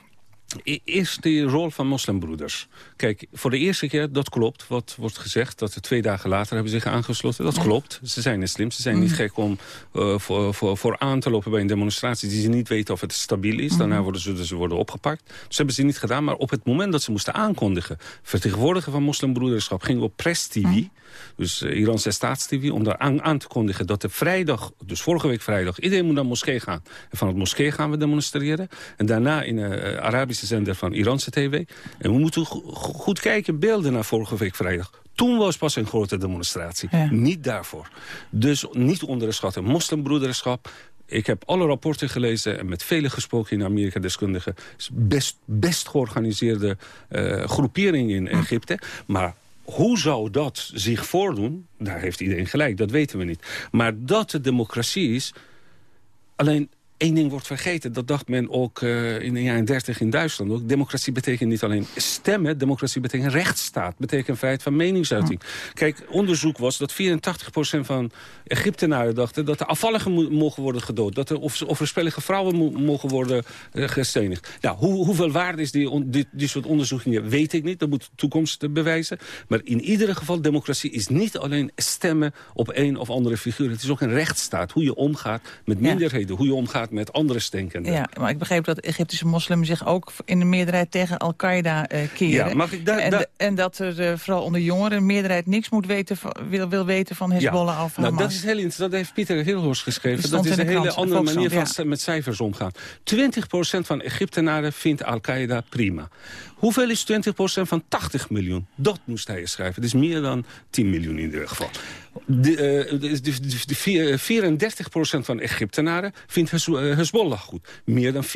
Speaker 28: Eerst de rol van moslimbroeders. Kijk, voor de eerste keer, dat klopt, wat wordt gezegd... dat ze twee dagen later hebben zich aangesloten. Dat klopt. Ze zijn slim. Ze zijn niet gek om eh, voor, voor, voor aan te lopen bij een demonstratie... die ze niet weten of het stabiel is. Daarna worden ze, dus worden opgepakt. Dus hebben ze niet gedaan. Maar op het moment dat ze moesten aankondigen... vertegenwoordiger van moslimbroederschap ging op Press TV... Dus uh, Iranse staatstv, om daar aan, aan te kondigen dat de vrijdag, dus vorige week vrijdag, iedereen moet naar de moskee gaan. En van het moskee gaan we demonstreren. En daarna in de uh, Arabische zender van Iranse tv. En we moeten go goed kijken, beelden naar vorige week vrijdag. Toen was pas een grote demonstratie. Ja. Niet daarvoor. Dus niet onderschatten. Moslimbroederschap, ik heb alle rapporten gelezen en met vele gesproken in Amerika deskundigen. Best, best georganiseerde uh, groepering in Egypte. Maar hoe zou dat zich voordoen? Daar heeft iedereen gelijk, dat weten we niet. Maar dat de democratie is... Alleen één ding wordt vergeten. Dat dacht men ook uh, in de jaren 30 in Duitsland. Ook. Democratie betekent niet alleen stemmen. Democratie betekent rechtsstaat. Betekent vrijheid van meningsuiting. Kijk, onderzoek was dat 84% van Egyptenaren dachten... dat de afvalligen mogen worden gedood. Dat er overspellige vrouwen mogen worden uh, gestenigd. Nou, hoe, hoeveel waarde is die, die, die soort onderzoekingen, weet ik niet. Dat moet de toekomst bewijzen. Maar in ieder geval, democratie is niet alleen stemmen op een of andere figuur. Het is ook een rechtsstaat. Hoe je omgaat met minderheden. Hoe je omgaat met andere stinkenden.
Speaker 6: Ja, maar ik begreep dat Egyptische moslims zich ook in de meerderheid tegen Al-Qaeda uh, keren.
Speaker 28: Ja, mag ik daar,
Speaker 6: en, en, dat er uh, vooral onder jongeren een meerderheid niks moet weten van, wil, wil weten van Hezbollah ja. of
Speaker 28: nou, dat is heel interessant. Dat heeft Pieter Hilhorst geschreven. Dat is een hele andere manier van ja. met cijfers omgaan. 20% van Egyptenaren vindt Al-Qaeda prima. Hoeveel is 20% van 80 miljoen? Dat moest hij schrijven. Het is meer dan 10 miljoen in ieder geval. De, uh, de, de, de 34% van Egyptenaren vindt Hezbollah goed. Meer dan 40%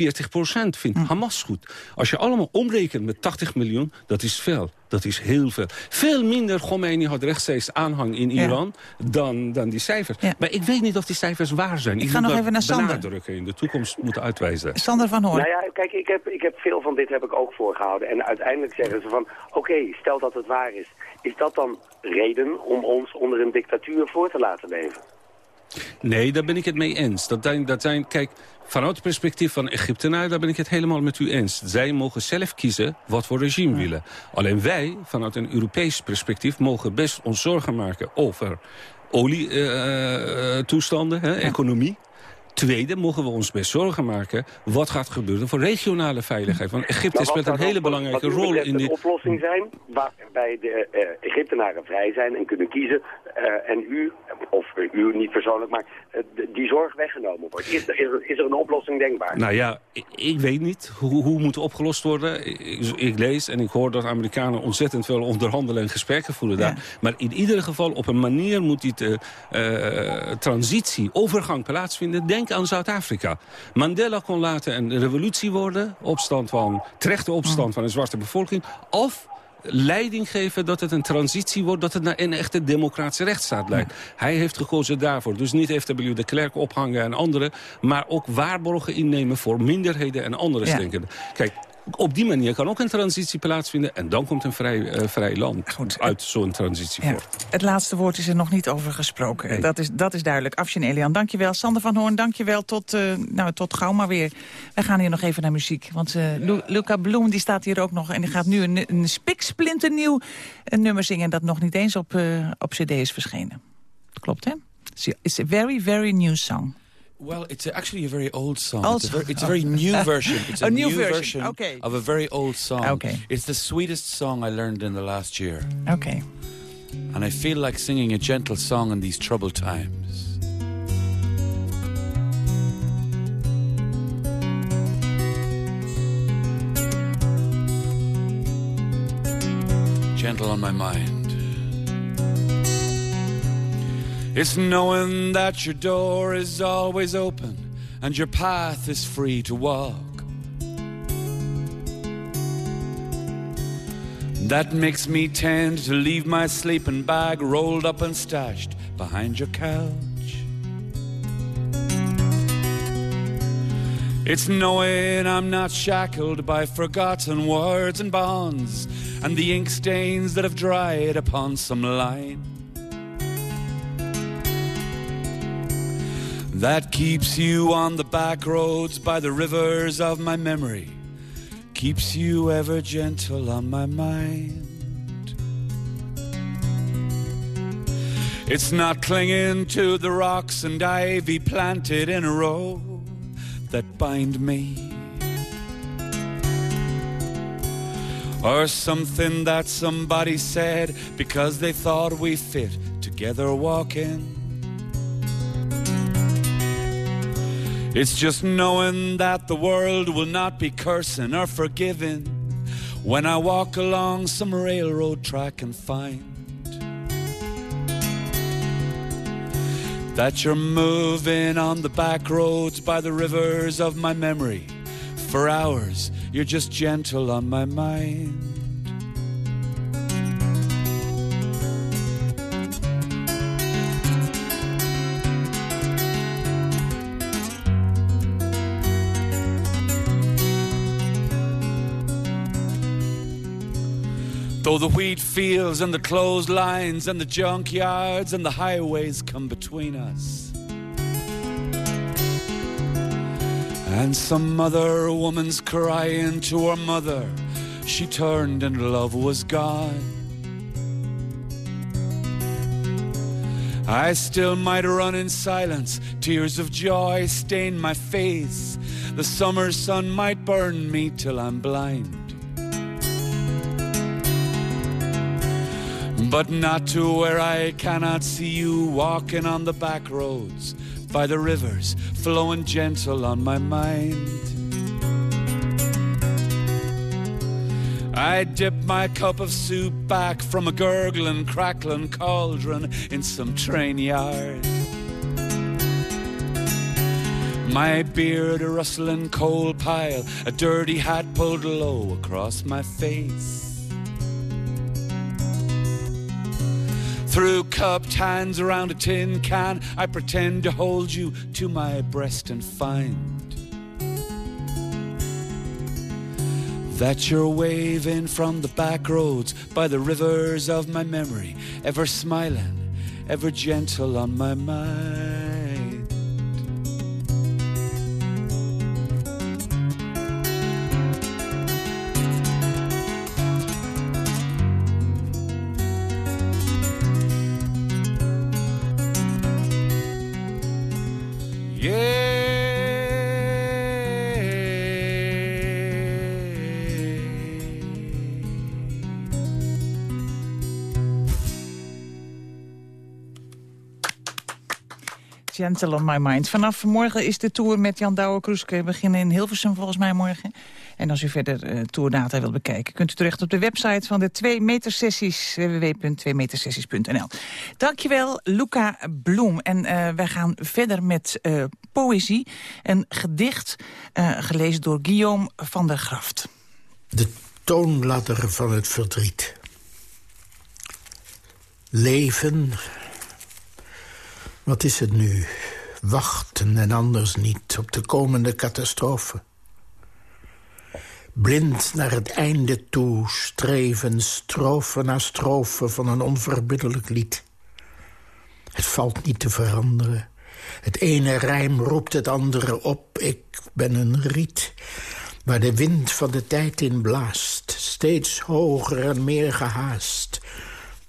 Speaker 28: vindt hm. Hamas goed. Als je allemaal omrekent met 80 miljoen, dat is veel. Dat is heel veel. Veel minder Khomeini had rechtstreeks aanhang in Iran dan, dan die cijfers. Maar ik weet niet of die cijfers waar zijn.
Speaker 6: Ik, ik ga nog even naar Sander.
Speaker 28: in de toekomst moeten uitwijzen.
Speaker 6: Sander van Hoorn.
Speaker 8: Nou ja, kijk, ik heb, ik heb veel van dit heb ik ook voorgehouden. En uiteindelijk zeggen ze van, oké, stel dat het waar is. Is dat dan reden om ons onder een dictatuur voor te laten leven?
Speaker 28: Nee, daar ben ik het mee eens. Dat zijn, dat zijn, kijk, vanuit het perspectief van Egyptenaren, daar ben ik het helemaal met u eens. Zij mogen zelf kiezen wat voor regime willen. Alleen wij, vanuit een Europees perspectief, mogen best ons zorgen maken over olietoestanden, uh, uh, economie. Tweede, mogen we ons best zorgen maken... wat gaat gebeuren voor regionale veiligheid. Want Egypte speelt een hele belangrijke rol in
Speaker 8: die... oplossing zijn waarbij de uh, Egyptenaren vrij zijn en kunnen kiezen... Uh, en u, of u niet persoonlijk, maar uh, die zorg weggenomen wordt. Is er, is er een oplossing denkbaar?
Speaker 28: Nou ja, ik, ik weet niet hoe, hoe moet opgelost worden. Ik, ik, lees en ik hoor dat Amerikanen ontzettend veel onderhandelen en gesprekken voeren daar. Ja. Maar in ieder geval op een manier moet die transitie, overgang plaatsvinden... Denk aan Zuid-Afrika. Mandela kon laten een revolutie worden, opstand van, terechte opstand van een zwarte bevolking. Of leiding geven dat het een transitie wordt... dat het naar een echte democratische rechtsstaat lijkt. Hij heeft gekozen daarvoor. Dus niet FW de Klerk ophangen en anderen... maar ook waarborgen innemen voor minderheden en andere ja. stinkenden. Kijk, op die manier kan ook een transitie plaatsvinden. En dan komt een vrij, uh, vrij land Goed, uit zo'n transitie ja,
Speaker 6: Het laatste woord is er nog niet over gesproken. Nee. Dat, is, dat is duidelijk. Afshin Elian, dankjewel. Sander van Hoorn, dankjewel. Tot, uh, nou, tot gauw maar weer. Wij gaan hier nog even naar muziek. Want uh, Lu Luca Bloem die staat hier ook nog. En die gaat nu een, een spiksplinternieuw een nummer zingen... dat nog niet eens op, op cd is verschenen. Klopt, hè? It's a very, very new song.
Speaker 25: Well, it's actually a very old song.
Speaker 6: Old
Speaker 25: it's, a very, it's a very new version. It's a,
Speaker 6: a new,
Speaker 25: new,
Speaker 6: version,
Speaker 25: version
Speaker 6: okay.
Speaker 25: of a very old song.
Speaker 6: Okay.
Speaker 25: It's the sweetest song I learned in the last year.
Speaker 6: Okay.
Speaker 25: And I feel like singing a gentle song in these troubled times. Gentle on my mind. It's knowing that your door is always open and your path is free to walk. That makes me tend to leave my sleeping bag rolled up and stashed behind your couch. It's knowing I'm not shackled by forgotten words and bonds and the ink stains that have dried upon some line. That keeps you on the back roads by the rivers of my memory, keeps you ever gentle on my mind. It's not clinging to the rocks and ivy planted in a row that bind me. Or something that somebody said because they thought we fit together walking. It's just knowing that the world will not be cursing or forgiving when I walk along some railroad track and find that you're moving on the back roads by the rivers of my memory. For hours, you're just gentle on my mind. Though the wheat fields and the clotheslines and the junkyards and the highways come between us. And some other woman's crying to her mother. She turned and love was gone. I still might run in silence, tears of joy stain my face. The summer sun might burn me till I'm blind. But not to where I cannot see you walking on the back roads by the rivers flowing gentle on my mind. I dip my cup of soup back from a gurgling, crackling cauldron in some train yard. My beard a rustling coal pile, a dirty hat pulled low across my face. Through cupped hands around a tin can, I pretend to hold you to my breast and find that you're waving from the back roads by the rivers of my memory, ever smiling, ever gentle on my mind.
Speaker 6: Mind. Vanaf morgen is de tour met Jan Douwer-Kroeske. We beginnen in Hilversum volgens mij morgen. En als u verder uh, tourdata wilt bekijken... kunt u terecht op de website van de 2 meter sessies. www.2metersessies.nl Dankjewel, Luca Bloem. En uh, wij gaan verder met uh, poëzie. Een gedicht gelezen door Guillaume van der Graft.
Speaker 29: De toonladder van het verdriet. Leven wat is het nu? Wachten en anders niet op de komende catastrofe. Blind naar het einde toe streven, strofe na strofe van een onverbiddelijk lied. Het valt niet te veranderen. Het ene rijm roept het andere op. Ik ben een riet waar de wind van de tijd in blaast. Steeds hoger en meer gehaast.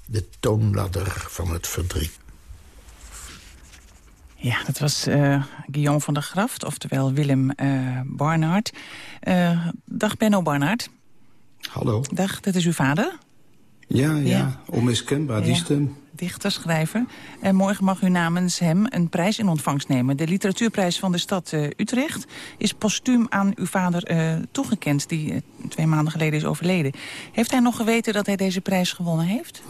Speaker 29: De toonladder van het verdriet.
Speaker 6: Ja, dat was uh, Guillaume van der Graft, oftewel Willem uh, Barnard. Uh, dag Benno Barnard.
Speaker 30: Hallo.
Speaker 6: Dag, dat is uw vader?
Speaker 30: Ja, ja, ja. onmiskenbaar, die stem.
Speaker 6: Dichter, schrijver. En morgen mag u namens hem een prijs in ontvangst nemen. De literatuurprijs van de stad Utrecht is postuum aan uw vader toegekend... die twee maanden geleden is overleden. Heeft hij nog geweten dat hij deze prijs gewonnen heeft?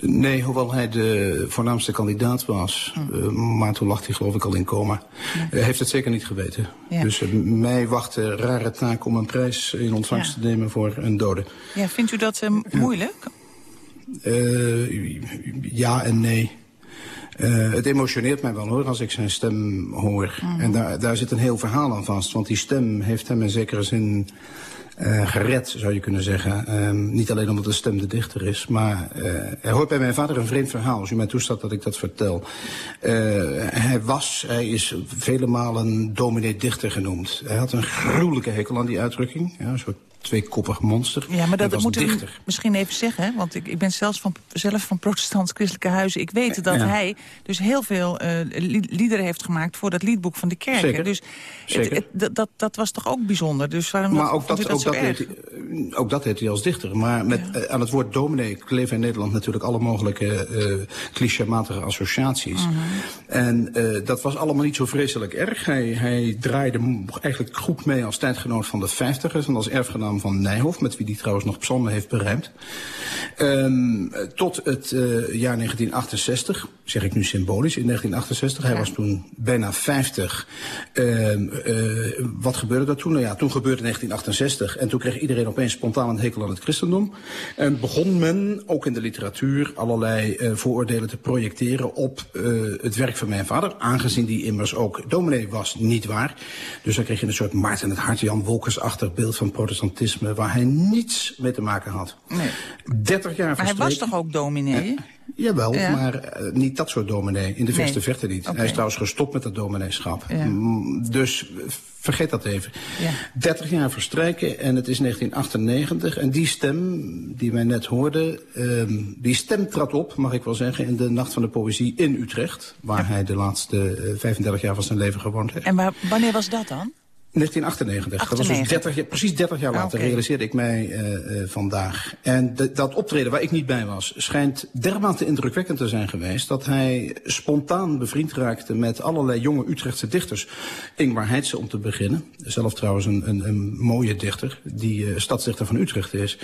Speaker 30: Nee, hoewel hij de voornaamste kandidaat was. Hm. Uh, maar toen lag hij geloof ik al in coma. Hij heeft het zeker niet geweten. Ja. Dus uh, mij wacht de rare taak om een prijs in ontvangst ja. te nemen voor een dode.
Speaker 6: Ja, vindt u dat moeilijk?
Speaker 30: Ja en nee. het emotioneert mij wel hoor, als ik zijn stem hoor.
Speaker 6: Hm.
Speaker 30: En daar, daar zit een heel verhaal aan vast. Want die stem heeft hem in zekere zin uh, gered, zou je kunnen zeggen. Um, niet alleen omdat de stem de dichter is, maar uh, er hoort bij mijn vader een vreemd verhaal, als u mij toestaat dat ik dat vertel. Hij was, hij is vele malen dominee-dichter genoemd. Hij had een gruwelijke hekel aan die uitdrukking, ja, een soort tweekoppig monster.
Speaker 6: Ja, maar dat
Speaker 30: moet
Speaker 6: u misschien even zeggen, hè? want ik, ik ben zelfs van, zelf van protestants-christelijke huizen. Ik weet dat
Speaker 30: Ja.
Speaker 6: hij dus heel veel li- liederen heeft gemaakt voor dat liedboek van de kerken.
Speaker 30: Zeker.
Speaker 6: Dus
Speaker 30: Zeker.
Speaker 6: Het, het- dat, dat was toch ook bijzonder? Dus waarom
Speaker 30: Maar
Speaker 6: dat,
Speaker 30: ook
Speaker 6: u
Speaker 30: dat, ook, dat ook dat deed hij als dichter. Maar met, eh, aan het woord dominee ik leef in Nederland natuurlijk alle mogelijke eh clichématige associaties.
Speaker 6: Mhm.
Speaker 30: En eh, dat was allemaal niet zo vreselijk erg. Hij, hij draaide eigenlijk goed mee als tijdgenoot van de vijftigers en als erfgenaam van Nijhoff, met wie hij trouwens nog psalmen heeft berijmd. Ehm, eh, tot het jaar 1968, zeg ik nu symbolisch, in 1968. Hij was toen bijna 50. Ehm, eh, wat gebeurde er toen? Nou ja, toen gebeurde 1968 en toen kreeg iedereen opeens opeens spontaan een hekel aan het christendom. En begon men, ook in de literatuur, allerlei uh, vooroordelen te projecteren op uh, het werk van mijn vader. Aangezien die immers ook dominee was, niet waar. Dus dan kreeg je een soort Maarten het Hart, Jan Wolkersachtig beeld van protestantisme... waar hij niets mee te maken had.
Speaker 6: Nee.
Speaker 30: 30 jaar
Speaker 6: Maar hij was toch ook dominee?
Speaker 30: Jawel,
Speaker 6: Ja.
Speaker 30: maar uh, niet dat soort dominee. In de verste
Speaker 6: Nee.
Speaker 30: verte niet. Hij is trouwens gestopt met dat domineeschap.
Speaker 6: Ja.
Speaker 30: Mm, Dus uh, vergeet dat even.
Speaker 6: Ja.
Speaker 30: 30 jaar verstrijken en het is 1998. En die stem die wij net hoorden, ehm, die stem trad op, mag ik wel zeggen, in de Nacht van de Poëzie in Utrecht. Waar hij de laatste eh, 35 jaar van zijn leven gewoond heeft.
Speaker 6: En waar, wanneer was dat dan?
Speaker 30: 1998. Dat was dus 30, jaar- precies 30 jaar later,
Speaker 6: Oké.
Speaker 30: realiseerde ik mij eh, eh, vandaag. En de- dat optreden waar ik niet bij was, schijnt dermate indrukwekkend te zijn geweest... dat hij spontaan bevriend raakte met allerlei jonge Utrechtse dichters. Ingmar Heitse om te beginnen. Zelf trouwens een, een, een mooie dichter, die eh, stadsdichter van Utrecht is.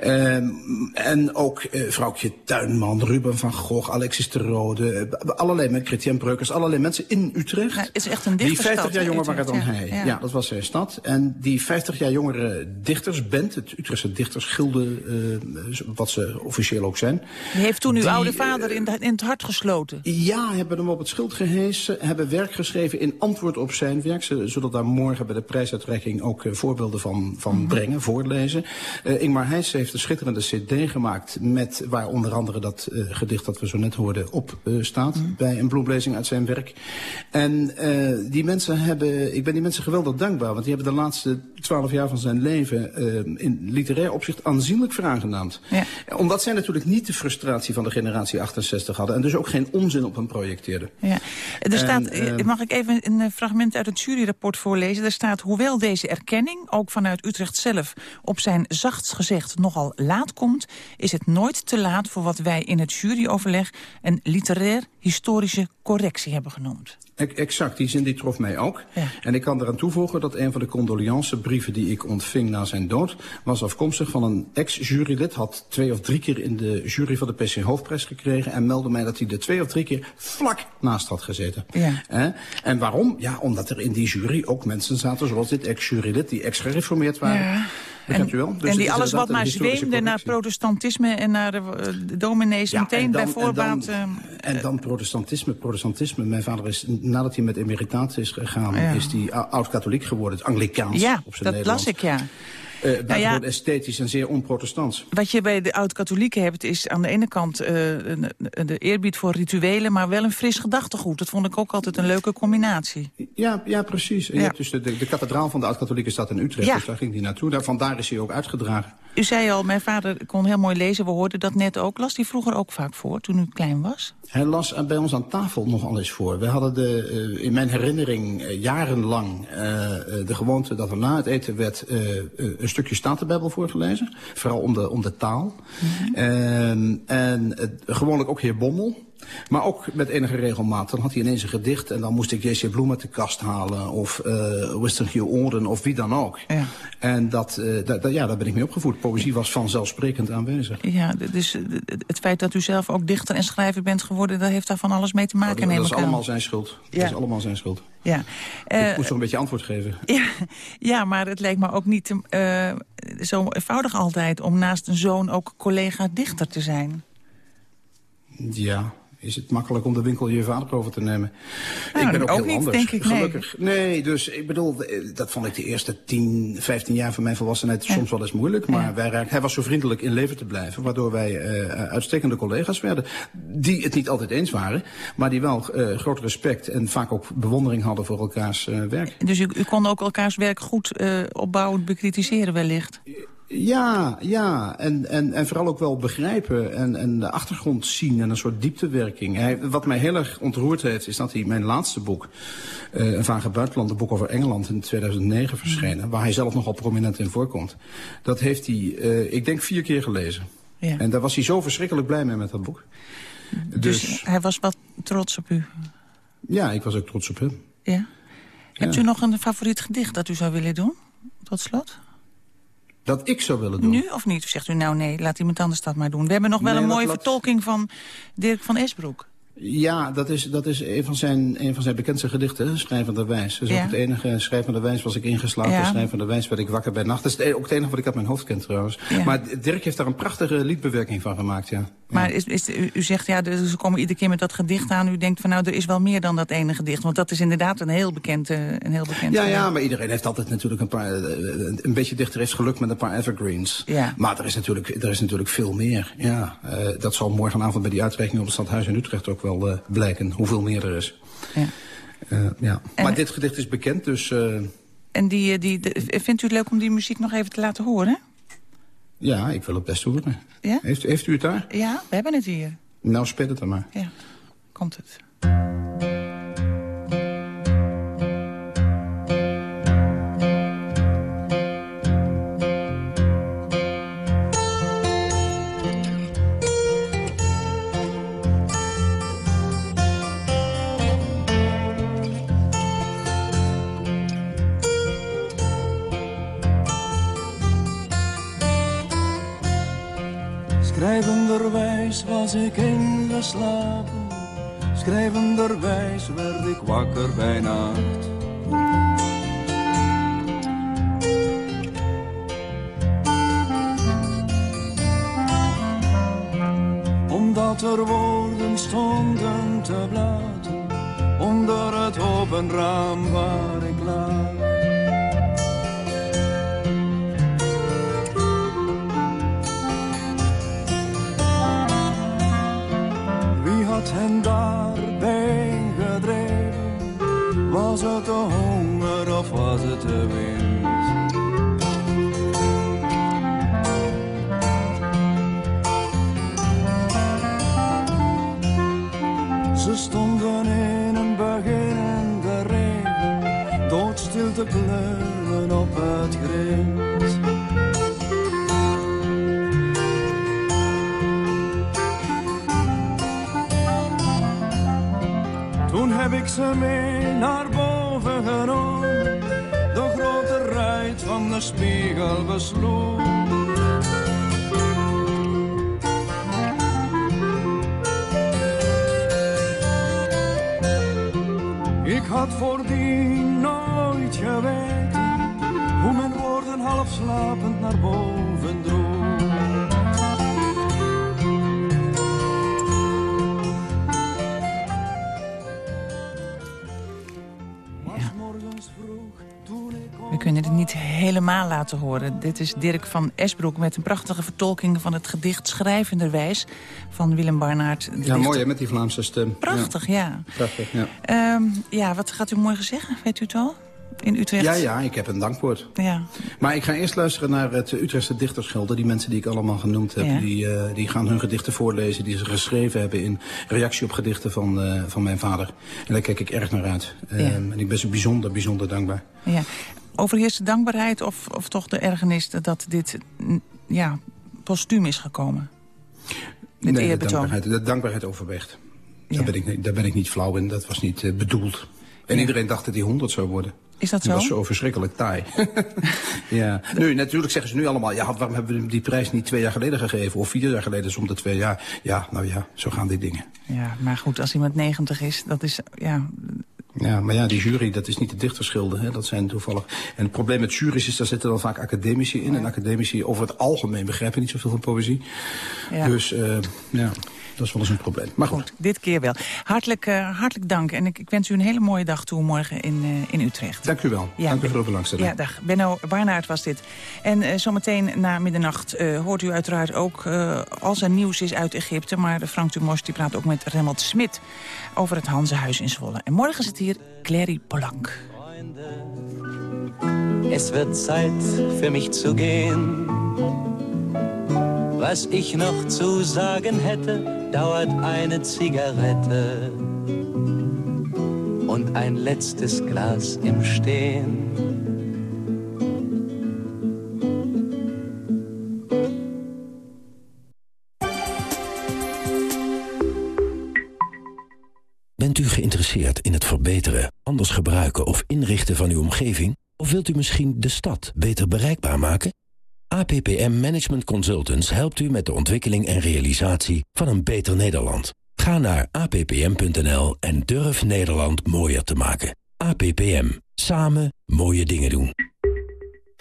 Speaker 30: Ehm, en ook eh, vrouwtje Tuinman, Ruben van Gogh, Alexis de Rode... allerlei met Chrétien Breukers, allerlei mensen in Utrecht...
Speaker 6: het is echt een
Speaker 30: die
Speaker 6: dichterstad,
Speaker 30: 50 jaar jonger waren dan hij.
Speaker 6: ja.
Speaker 30: Dat was zijn stad. En die 50 jaar jongere dichtersband, het Utrechtse dichtersgilde, eh, wat ze officieel ook zijn.
Speaker 6: Die heeft toen uw
Speaker 30: Die,
Speaker 6: oude vader in, de- in het hart gesloten.
Speaker 30: Ja, hebben hem op het schild gehesen, hebben werk geschreven in antwoord op zijn werk. Ze zullen daar morgen bij de prijsuitreiking ook eh, voorbeelden van, van
Speaker 6: Mhm.
Speaker 30: brengen, voorlezen. Eh, Ingmar Heijs heeft een schitterende cd gemaakt... met waar onder andere dat eh, gedicht dat we zo net hoorden op eh, staat...
Speaker 6: Mhm.
Speaker 30: bij een bloemlezing uit zijn werk. En eh, die mensen hebben, ik ben die mensen geweldig dankbaar... want die hebben de laatste twaalf jaar van zijn leven... eh, in literair opzicht aanzienlijk veraangenaamd.
Speaker 6: Ja.
Speaker 30: Omdat zij natuurlijk niet de frustratie van de generatie 68 hadden... en dus ook geen onzin op hem projecteerden.
Speaker 6: Ja. Er
Speaker 30: En,
Speaker 6: staat,
Speaker 30: eh,
Speaker 6: mag ik even een eh, fragment uit het juryrapport voorlezen? Er staat, hoewel deze erkenning, ook vanuit Utrecht zelf... op zijn zachtst gezegd nogal laat komt... is het nooit te laat voor wat wij in het juryoverleg... een literair-historische correctie hebben genoemd.
Speaker 30: Exact, die zin die trof mij ook. En ik kan eraan toevoegen dat een van de condoleancebrieven die ik ontving na zijn dood... was afkomstig van een ex-jurylid, had twee of drie keer in de jury van de PC Hoofdprijs gekregen... en meldde mij dat hij er twee of drie keer vlak naast had gezeten.
Speaker 6: Ja.
Speaker 30: En waarom? Ja, omdat er in die jury ook mensen zaten zoals dit ex-jurylid... die ex-gereformeerd waren.
Speaker 6: Ja.
Speaker 30: Wel? Dus
Speaker 6: en die alles wat maar zweemde naar protestantisme... en naar de, eh, de dominees
Speaker 30: Ja,
Speaker 6: meteen
Speaker 30: en
Speaker 6: bij voorbaat...
Speaker 30: En
Speaker 6: eh,
Speaker 30: dan, en dan protestantisme, protestantisme. Mijn vader is, nadat hij met emeritaat is gegaan,
Speaker 6: Ja.
Speaker 30: is hij oud-katholiek geworden. Het Anglikaans
Speaker 6: ja,
Speaker 30: op zijn
Speaker 6: dat
Speaker 30: Nederlands.
Speaker 6: las ik, ja.
Speaker 30: Eh buitengewoon
Speaker 6: Nou ja.
Speaker 30: esthetisch en zeer onprotestants.
Speaker 6: Wat je bij de oud-katholieken hebt, is aan de ene kant eh, een- de eerbied voor rituelen... maar wel een fris gedachtegoed. Dat vond ik ook altijd een leuke combinatie.
Speaker 30: Ja, ja precies. En
Speaker 6: Ja.
Speaker 30: Je hebt dus de, de, de kathedraal van de oud-katholieke stad in Utrecht.
Speaker 6: Ja.
Speaker 30: Dus daar ging hij naartoe. Daar, vandaar is hij ook uitgedragen.
Speaker 6: U zei al, mijn vader kon heel mooi lezen. We hoorden dat net ook. Las hij vroeger ook vaak voor, toen u klein was?
Speaker 30: Hij las bij ons aan tafel nogal eens voor. We hadden de, eh, in mijn herinnering eh, jarenlang eh, de gewoonte dat er na het eten werd een stukje Statenbijbel voorgelezen. Vooral om de, om de taal. Ehm, en gewoonlijk ook heer Bommel. Maar ook met enige regelmaat. Dan had hij ineens een gedicht en dan moest ik J.C. Bloem uit de kast halen. Of eh Winston Hugh Auden of wie dan ook.
Speaker 6: Ja.
Speaker 30: En dat, eh, dat, dat- ja, daar ben ik mee opgevoed. Poëzie was vanzelfsprekend aanwezig.
Speaker 6: Ja, dus eh, het feit dat u zelf ook dichter en schrijver bent geworden... dat heeft daar van alles mee te maken,
Speaker 30: dat,
Speaker 6: neem
Speaker 30: dat is
Speaker 6: aan.
Speaker 30: allemaal zijn schuld.
Speaker 6: Ja.
Speaker 30: Dat is allemaal zijn schuld.
Speaker 6: Ja. Eh,
Speaker 30: ik moest toch een beetje antwoord geven.
Speaker 6: Ja, ja, maar het lijkt me ook niet eh, zo eenvoudig altijd... om naast een zoon ook collega-dichter te zijn.
Speaker 30: Ja, is het makkelijk om de winkel je vader over te nemen?
Speaker 6: Nou,
Speaker 30: ik ben ook,
Speaker 6: ook
Speaker 30: heel
Speaker 6: niet,
Speaker 30: anders.
Speaker 6: denk ik, nee.
Speaker 30: Gelukkig. Nee, dus ik bedoel, eh, dat vond ik de eerste 10, 15 jaar van mijn volwassenheid soms wel eens moeilijk. Maar wij raakten, hij was zo vriendelijk in leven te blijven, waardoor wij eh, uitstekende collega's werden. Die het niet altijd eens waren, maar die wel eh, groot respect en vaak ook bewondering hadden voor elkaars eh, werk.
Speaker 6: Dus u, u kon ook elkaars werk goed eh, opbouwend bekritiseren wellicht?
Speaker 30: Ja, ja. En, en, en vooral ook wel begrijpen en, en de achtergrond zien en een soort dieptewerking. Hij, wat mij heel erg ontroerd heeft, is dat hij mijn laatste boek, eh, Een Vage Buitenland, een boek over Engeland, in 2009 verschenen, waar hij zelf nogal prominent in voorkomt. Dat heeft hij, eh, ik denk, vier keer gelezen.
Speaker 6: Ja.
Speaker 30: En daar was hij zo verschrikkelijk blij mee met dat boek.
Speaker 6: Dus,
Speaker 30: Dus,
Speaker 6: hij was wat trots op u?
Speaker 30: ja, ik was ook trots op hem.
Speaker 6: Ja. Hebt u nog een favoriet gedicht dat u zou willen doen? Tot slot?
Speaker 30: Dat ik zou willen doen.
Speaker 6: Nu of niet? Of zegt u nou nee, laat iemand anders dat maar doen. We hebben nog wel
Speaker 30: Nee,
Speaker 6: een mooie vertolking van Dirk van Esbroek.
Speaker 30: Ja, dat is, dat is een, van zijn, een van zijn bekendste gedichten, Schrijvende Wijs. Dat is
Speaker 6: Ja.
Speaker 30: ook het enige, Schrijvende Wijs was ik ingeslapen,
Speaker 6: Ja.
Speaker 30: Schrijvende Wijs werd ik wakker bij nacht. Dat is ook het enige wat ik uit mijn hoofd ken trouwens.
Speaker 6: Ja.
Speaker 30: Maar Dirk heeft daar een prachtige liedbewerking van gemaakt, ja.
Speaker 6: Maar is, is, u, zegt, ja, dus ze komen iedere keer met dat gedicht aan. U denkt van, nou, er is wel meer dan dat ene gedicht. Want dat is inderdaad een heel bekend, eh, een heel bekend
Speaker 30: Ja, ja, maar iedereen heeft altijd natuurlijk een paar... eh, Een beetje dichter heeft geluk met een paar evergreens.
Speaker 6: Ja.
Speaker 30: Maar er is natuurlijk, er is natuurlijk veel meer. Ja, eh, dat zal morgenavond bij die uitreiking op het Stadhuis in Utrecht ook wel eh, blijken. Hoeveel meer er is.
Speaker 6: Ja.
Speaker 30: Eh, ja. Maar dit gedicht is bekend, dus... eh,
Speaker 6: En die, die, de- vindt u het leuk om die muziek nog even te laten horen?
Speaker 30: ja, ik wil het best horen.
Speaker 6: Ja?
Speaker 30: Heeft, heeft u het daar?
Speaker 6: Ja, we hebben het hier.
Speaker 30: Nou, speel het dan maar.
Speaker 6: Ja, komt het.
Speaker 31: Schrijvenderwijs was ik ingeslapen, schrijvenderwijs werd ik wakker bij nacht. Omdat er woorden stonden te blaten, onder het open raam waar ik lag. Had hen daarbij gedreven? Was het de honger of was het de wind? Ze stonden in een beginnende regen, doodstil te kleuren op het grind. Ze mee naar boven genomen. De grote ruit van de spiegel besloeg. Ik had voordien nooit geweten hoe men woorden half slapend naar boven
Speaker 6: helemaal laten horen. Dit is Dirk van Esbroek met een prachtige vertolking van het gedicht Schrijvenderwijs van Willem Barnaert.
Speaker 30: Ja,
Speaker 6: dichter.
Speaker 30: mooi hè, met die Vlaamse stem.
Speaker 6: Prachtig, ja.
Speaker 30: Prachtig, ja.
Speaker 6: Ehm, ja, wat gaat u morgen zeggen? Weet u het al? In Utrecht?
Speaker 30: Ja, ja, ik heb een dankwoord.
Speaker 6: Ja.
Speaker 30: Maar ik ga eerst luisteren naar het Utrechtse dichterschilder. Die mensen die ik allemaal genoemd heb.
Speaker 6: Ja.
Speaker 30: Die, eh, die gaan hun gedichten voorlezen die ze geschreven hebben... in reactie op gedichten van, eh, van mijn vader. En daar kijk ik erg naar uit. Ehm, En ik ben ze bijzonder, bijzonder dankbaar.
Speaker 6: ja. Overheerst de dankbaarheid of, of toch de ergernis dat dit mm, ja, postuum is gekomen? Dit
Speaker 30: nee, de dankbaarheid, de dankbaarheid overweegt. Daar, ben ik, niet- daar ben ik niet flauw in. Dat was niet eh, bedoeld. En iedereen dacht dat hij 100 zou worden.
Speaker 6: Is dat zo?
Speaker 30: was zo verschrikkelijk taai. ja. Nu, natuurlijk zeggen ze nu allemaal... ja, waarom hebben we hem die prijs niet twee jaar geleden gegeven... of vier jaar geleden, om de twee jaar. Ja, nou ja, zo gaan die dingen.
Speaker 6: Ja, maar goed, als iemand 90 is, dat is... Ja,
Speaker 30: Ja, maar ja, die jury, dat is niet de dichterschilde. Hè? Dat zijn toevallig... En het probleem met juries is, daar zitten dan vaak academici in. En academici over het algemeen begrijpen niet zoveel van poëzie.
Speaker 6: Ja.
Speaker 30: Dus, eh, ja, dat is wel eens een probleem. Maar goed.
Speaker 6: dit keer wel. Hartelijk, eh, hartelijk dank. En ik, ik wens u een hele mooie dag toe morgen in, eh, in Utrecht.
Speaker 30: Dank u wel.
Speaker 6: Ja,
Speaker 30: Dank u voor uw belangstelling.
Speaker 6: Ja, dag. Benno Barnaert was dit. En eh, zometeen na middernacht eh, hoort u uiteraard ook... eh, als er nieuws is uit Egypte. Maar Frank Dumos die praat ook met Remmelt Smit... over het Hanzehuis in Zwolle. En morgen zit hier Clary Polank.
Speaker 32: Es wird Zeit für mich zu gehen. Was ich noch zu sagen hätte, dauert eine Zigarette und ein letztes Glas im Stehen.
Speaker 33: Bent u geïnteresseerd in het verbeteren, anders gebruiken of inrichten van uw omgeving? Of wilt u misschien de stad beter bereikbaar maken? APPM Management Consultants helpt u met de ontwikkeling en realisatie van een beter Nederland. Ga naar appm.nl en durf Nederland mooier te maken. APPM. Samen mooie dingen doen.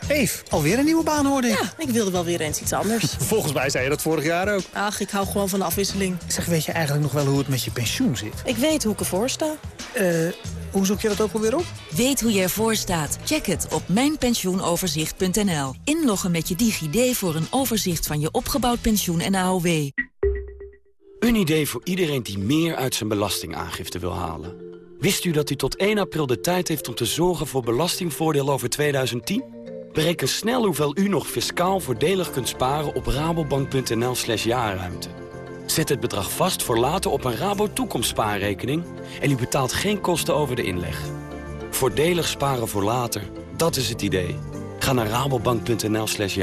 Speaker 34: Eef, alweer een nieuwe baan hoorde ik.
Speaker 35: Ja, ik wilde wel weer eens iets anders.
Speaker 34: Volgens mij zei je dat vorig jaar ook.
Speaker 35: Ach, ik hou gewoon van de afwisseling.
Speaker 34: Zeg, weet je eigenlijk nog wel hoe het met je pensioen zit?
Speaker 35: Ik weet hoe ik ervoor sta.
Speaker 34: Eh, hoe zoek je dat ook alweer op?
Speaker 36: Weet hoe je ervoor staat? Check het op mijnpensioenoverzicht.nl. Inloggen met je DigiD voor een overzicht van je opgebouwd pensioen en AOW.
Speaker 37: Een idee voor iedereen die meer uit zijn belastingaangifte wil halen. Wist u dat u tot 1 april de tijd heeft om te zorgen voor belastingvoordeel over 2010? Bereken snel hoeveel u nog fiscaal voordelig kunt sparen op rabobank.nl slash jaarruimte. Zet het bedrag vast voor later op een Rabo toekomstspaarrekening en u betaalt geen kosten over de inleg. Voordelig sparen voor later, dat is het idee. Ga naar rabobank.nl slash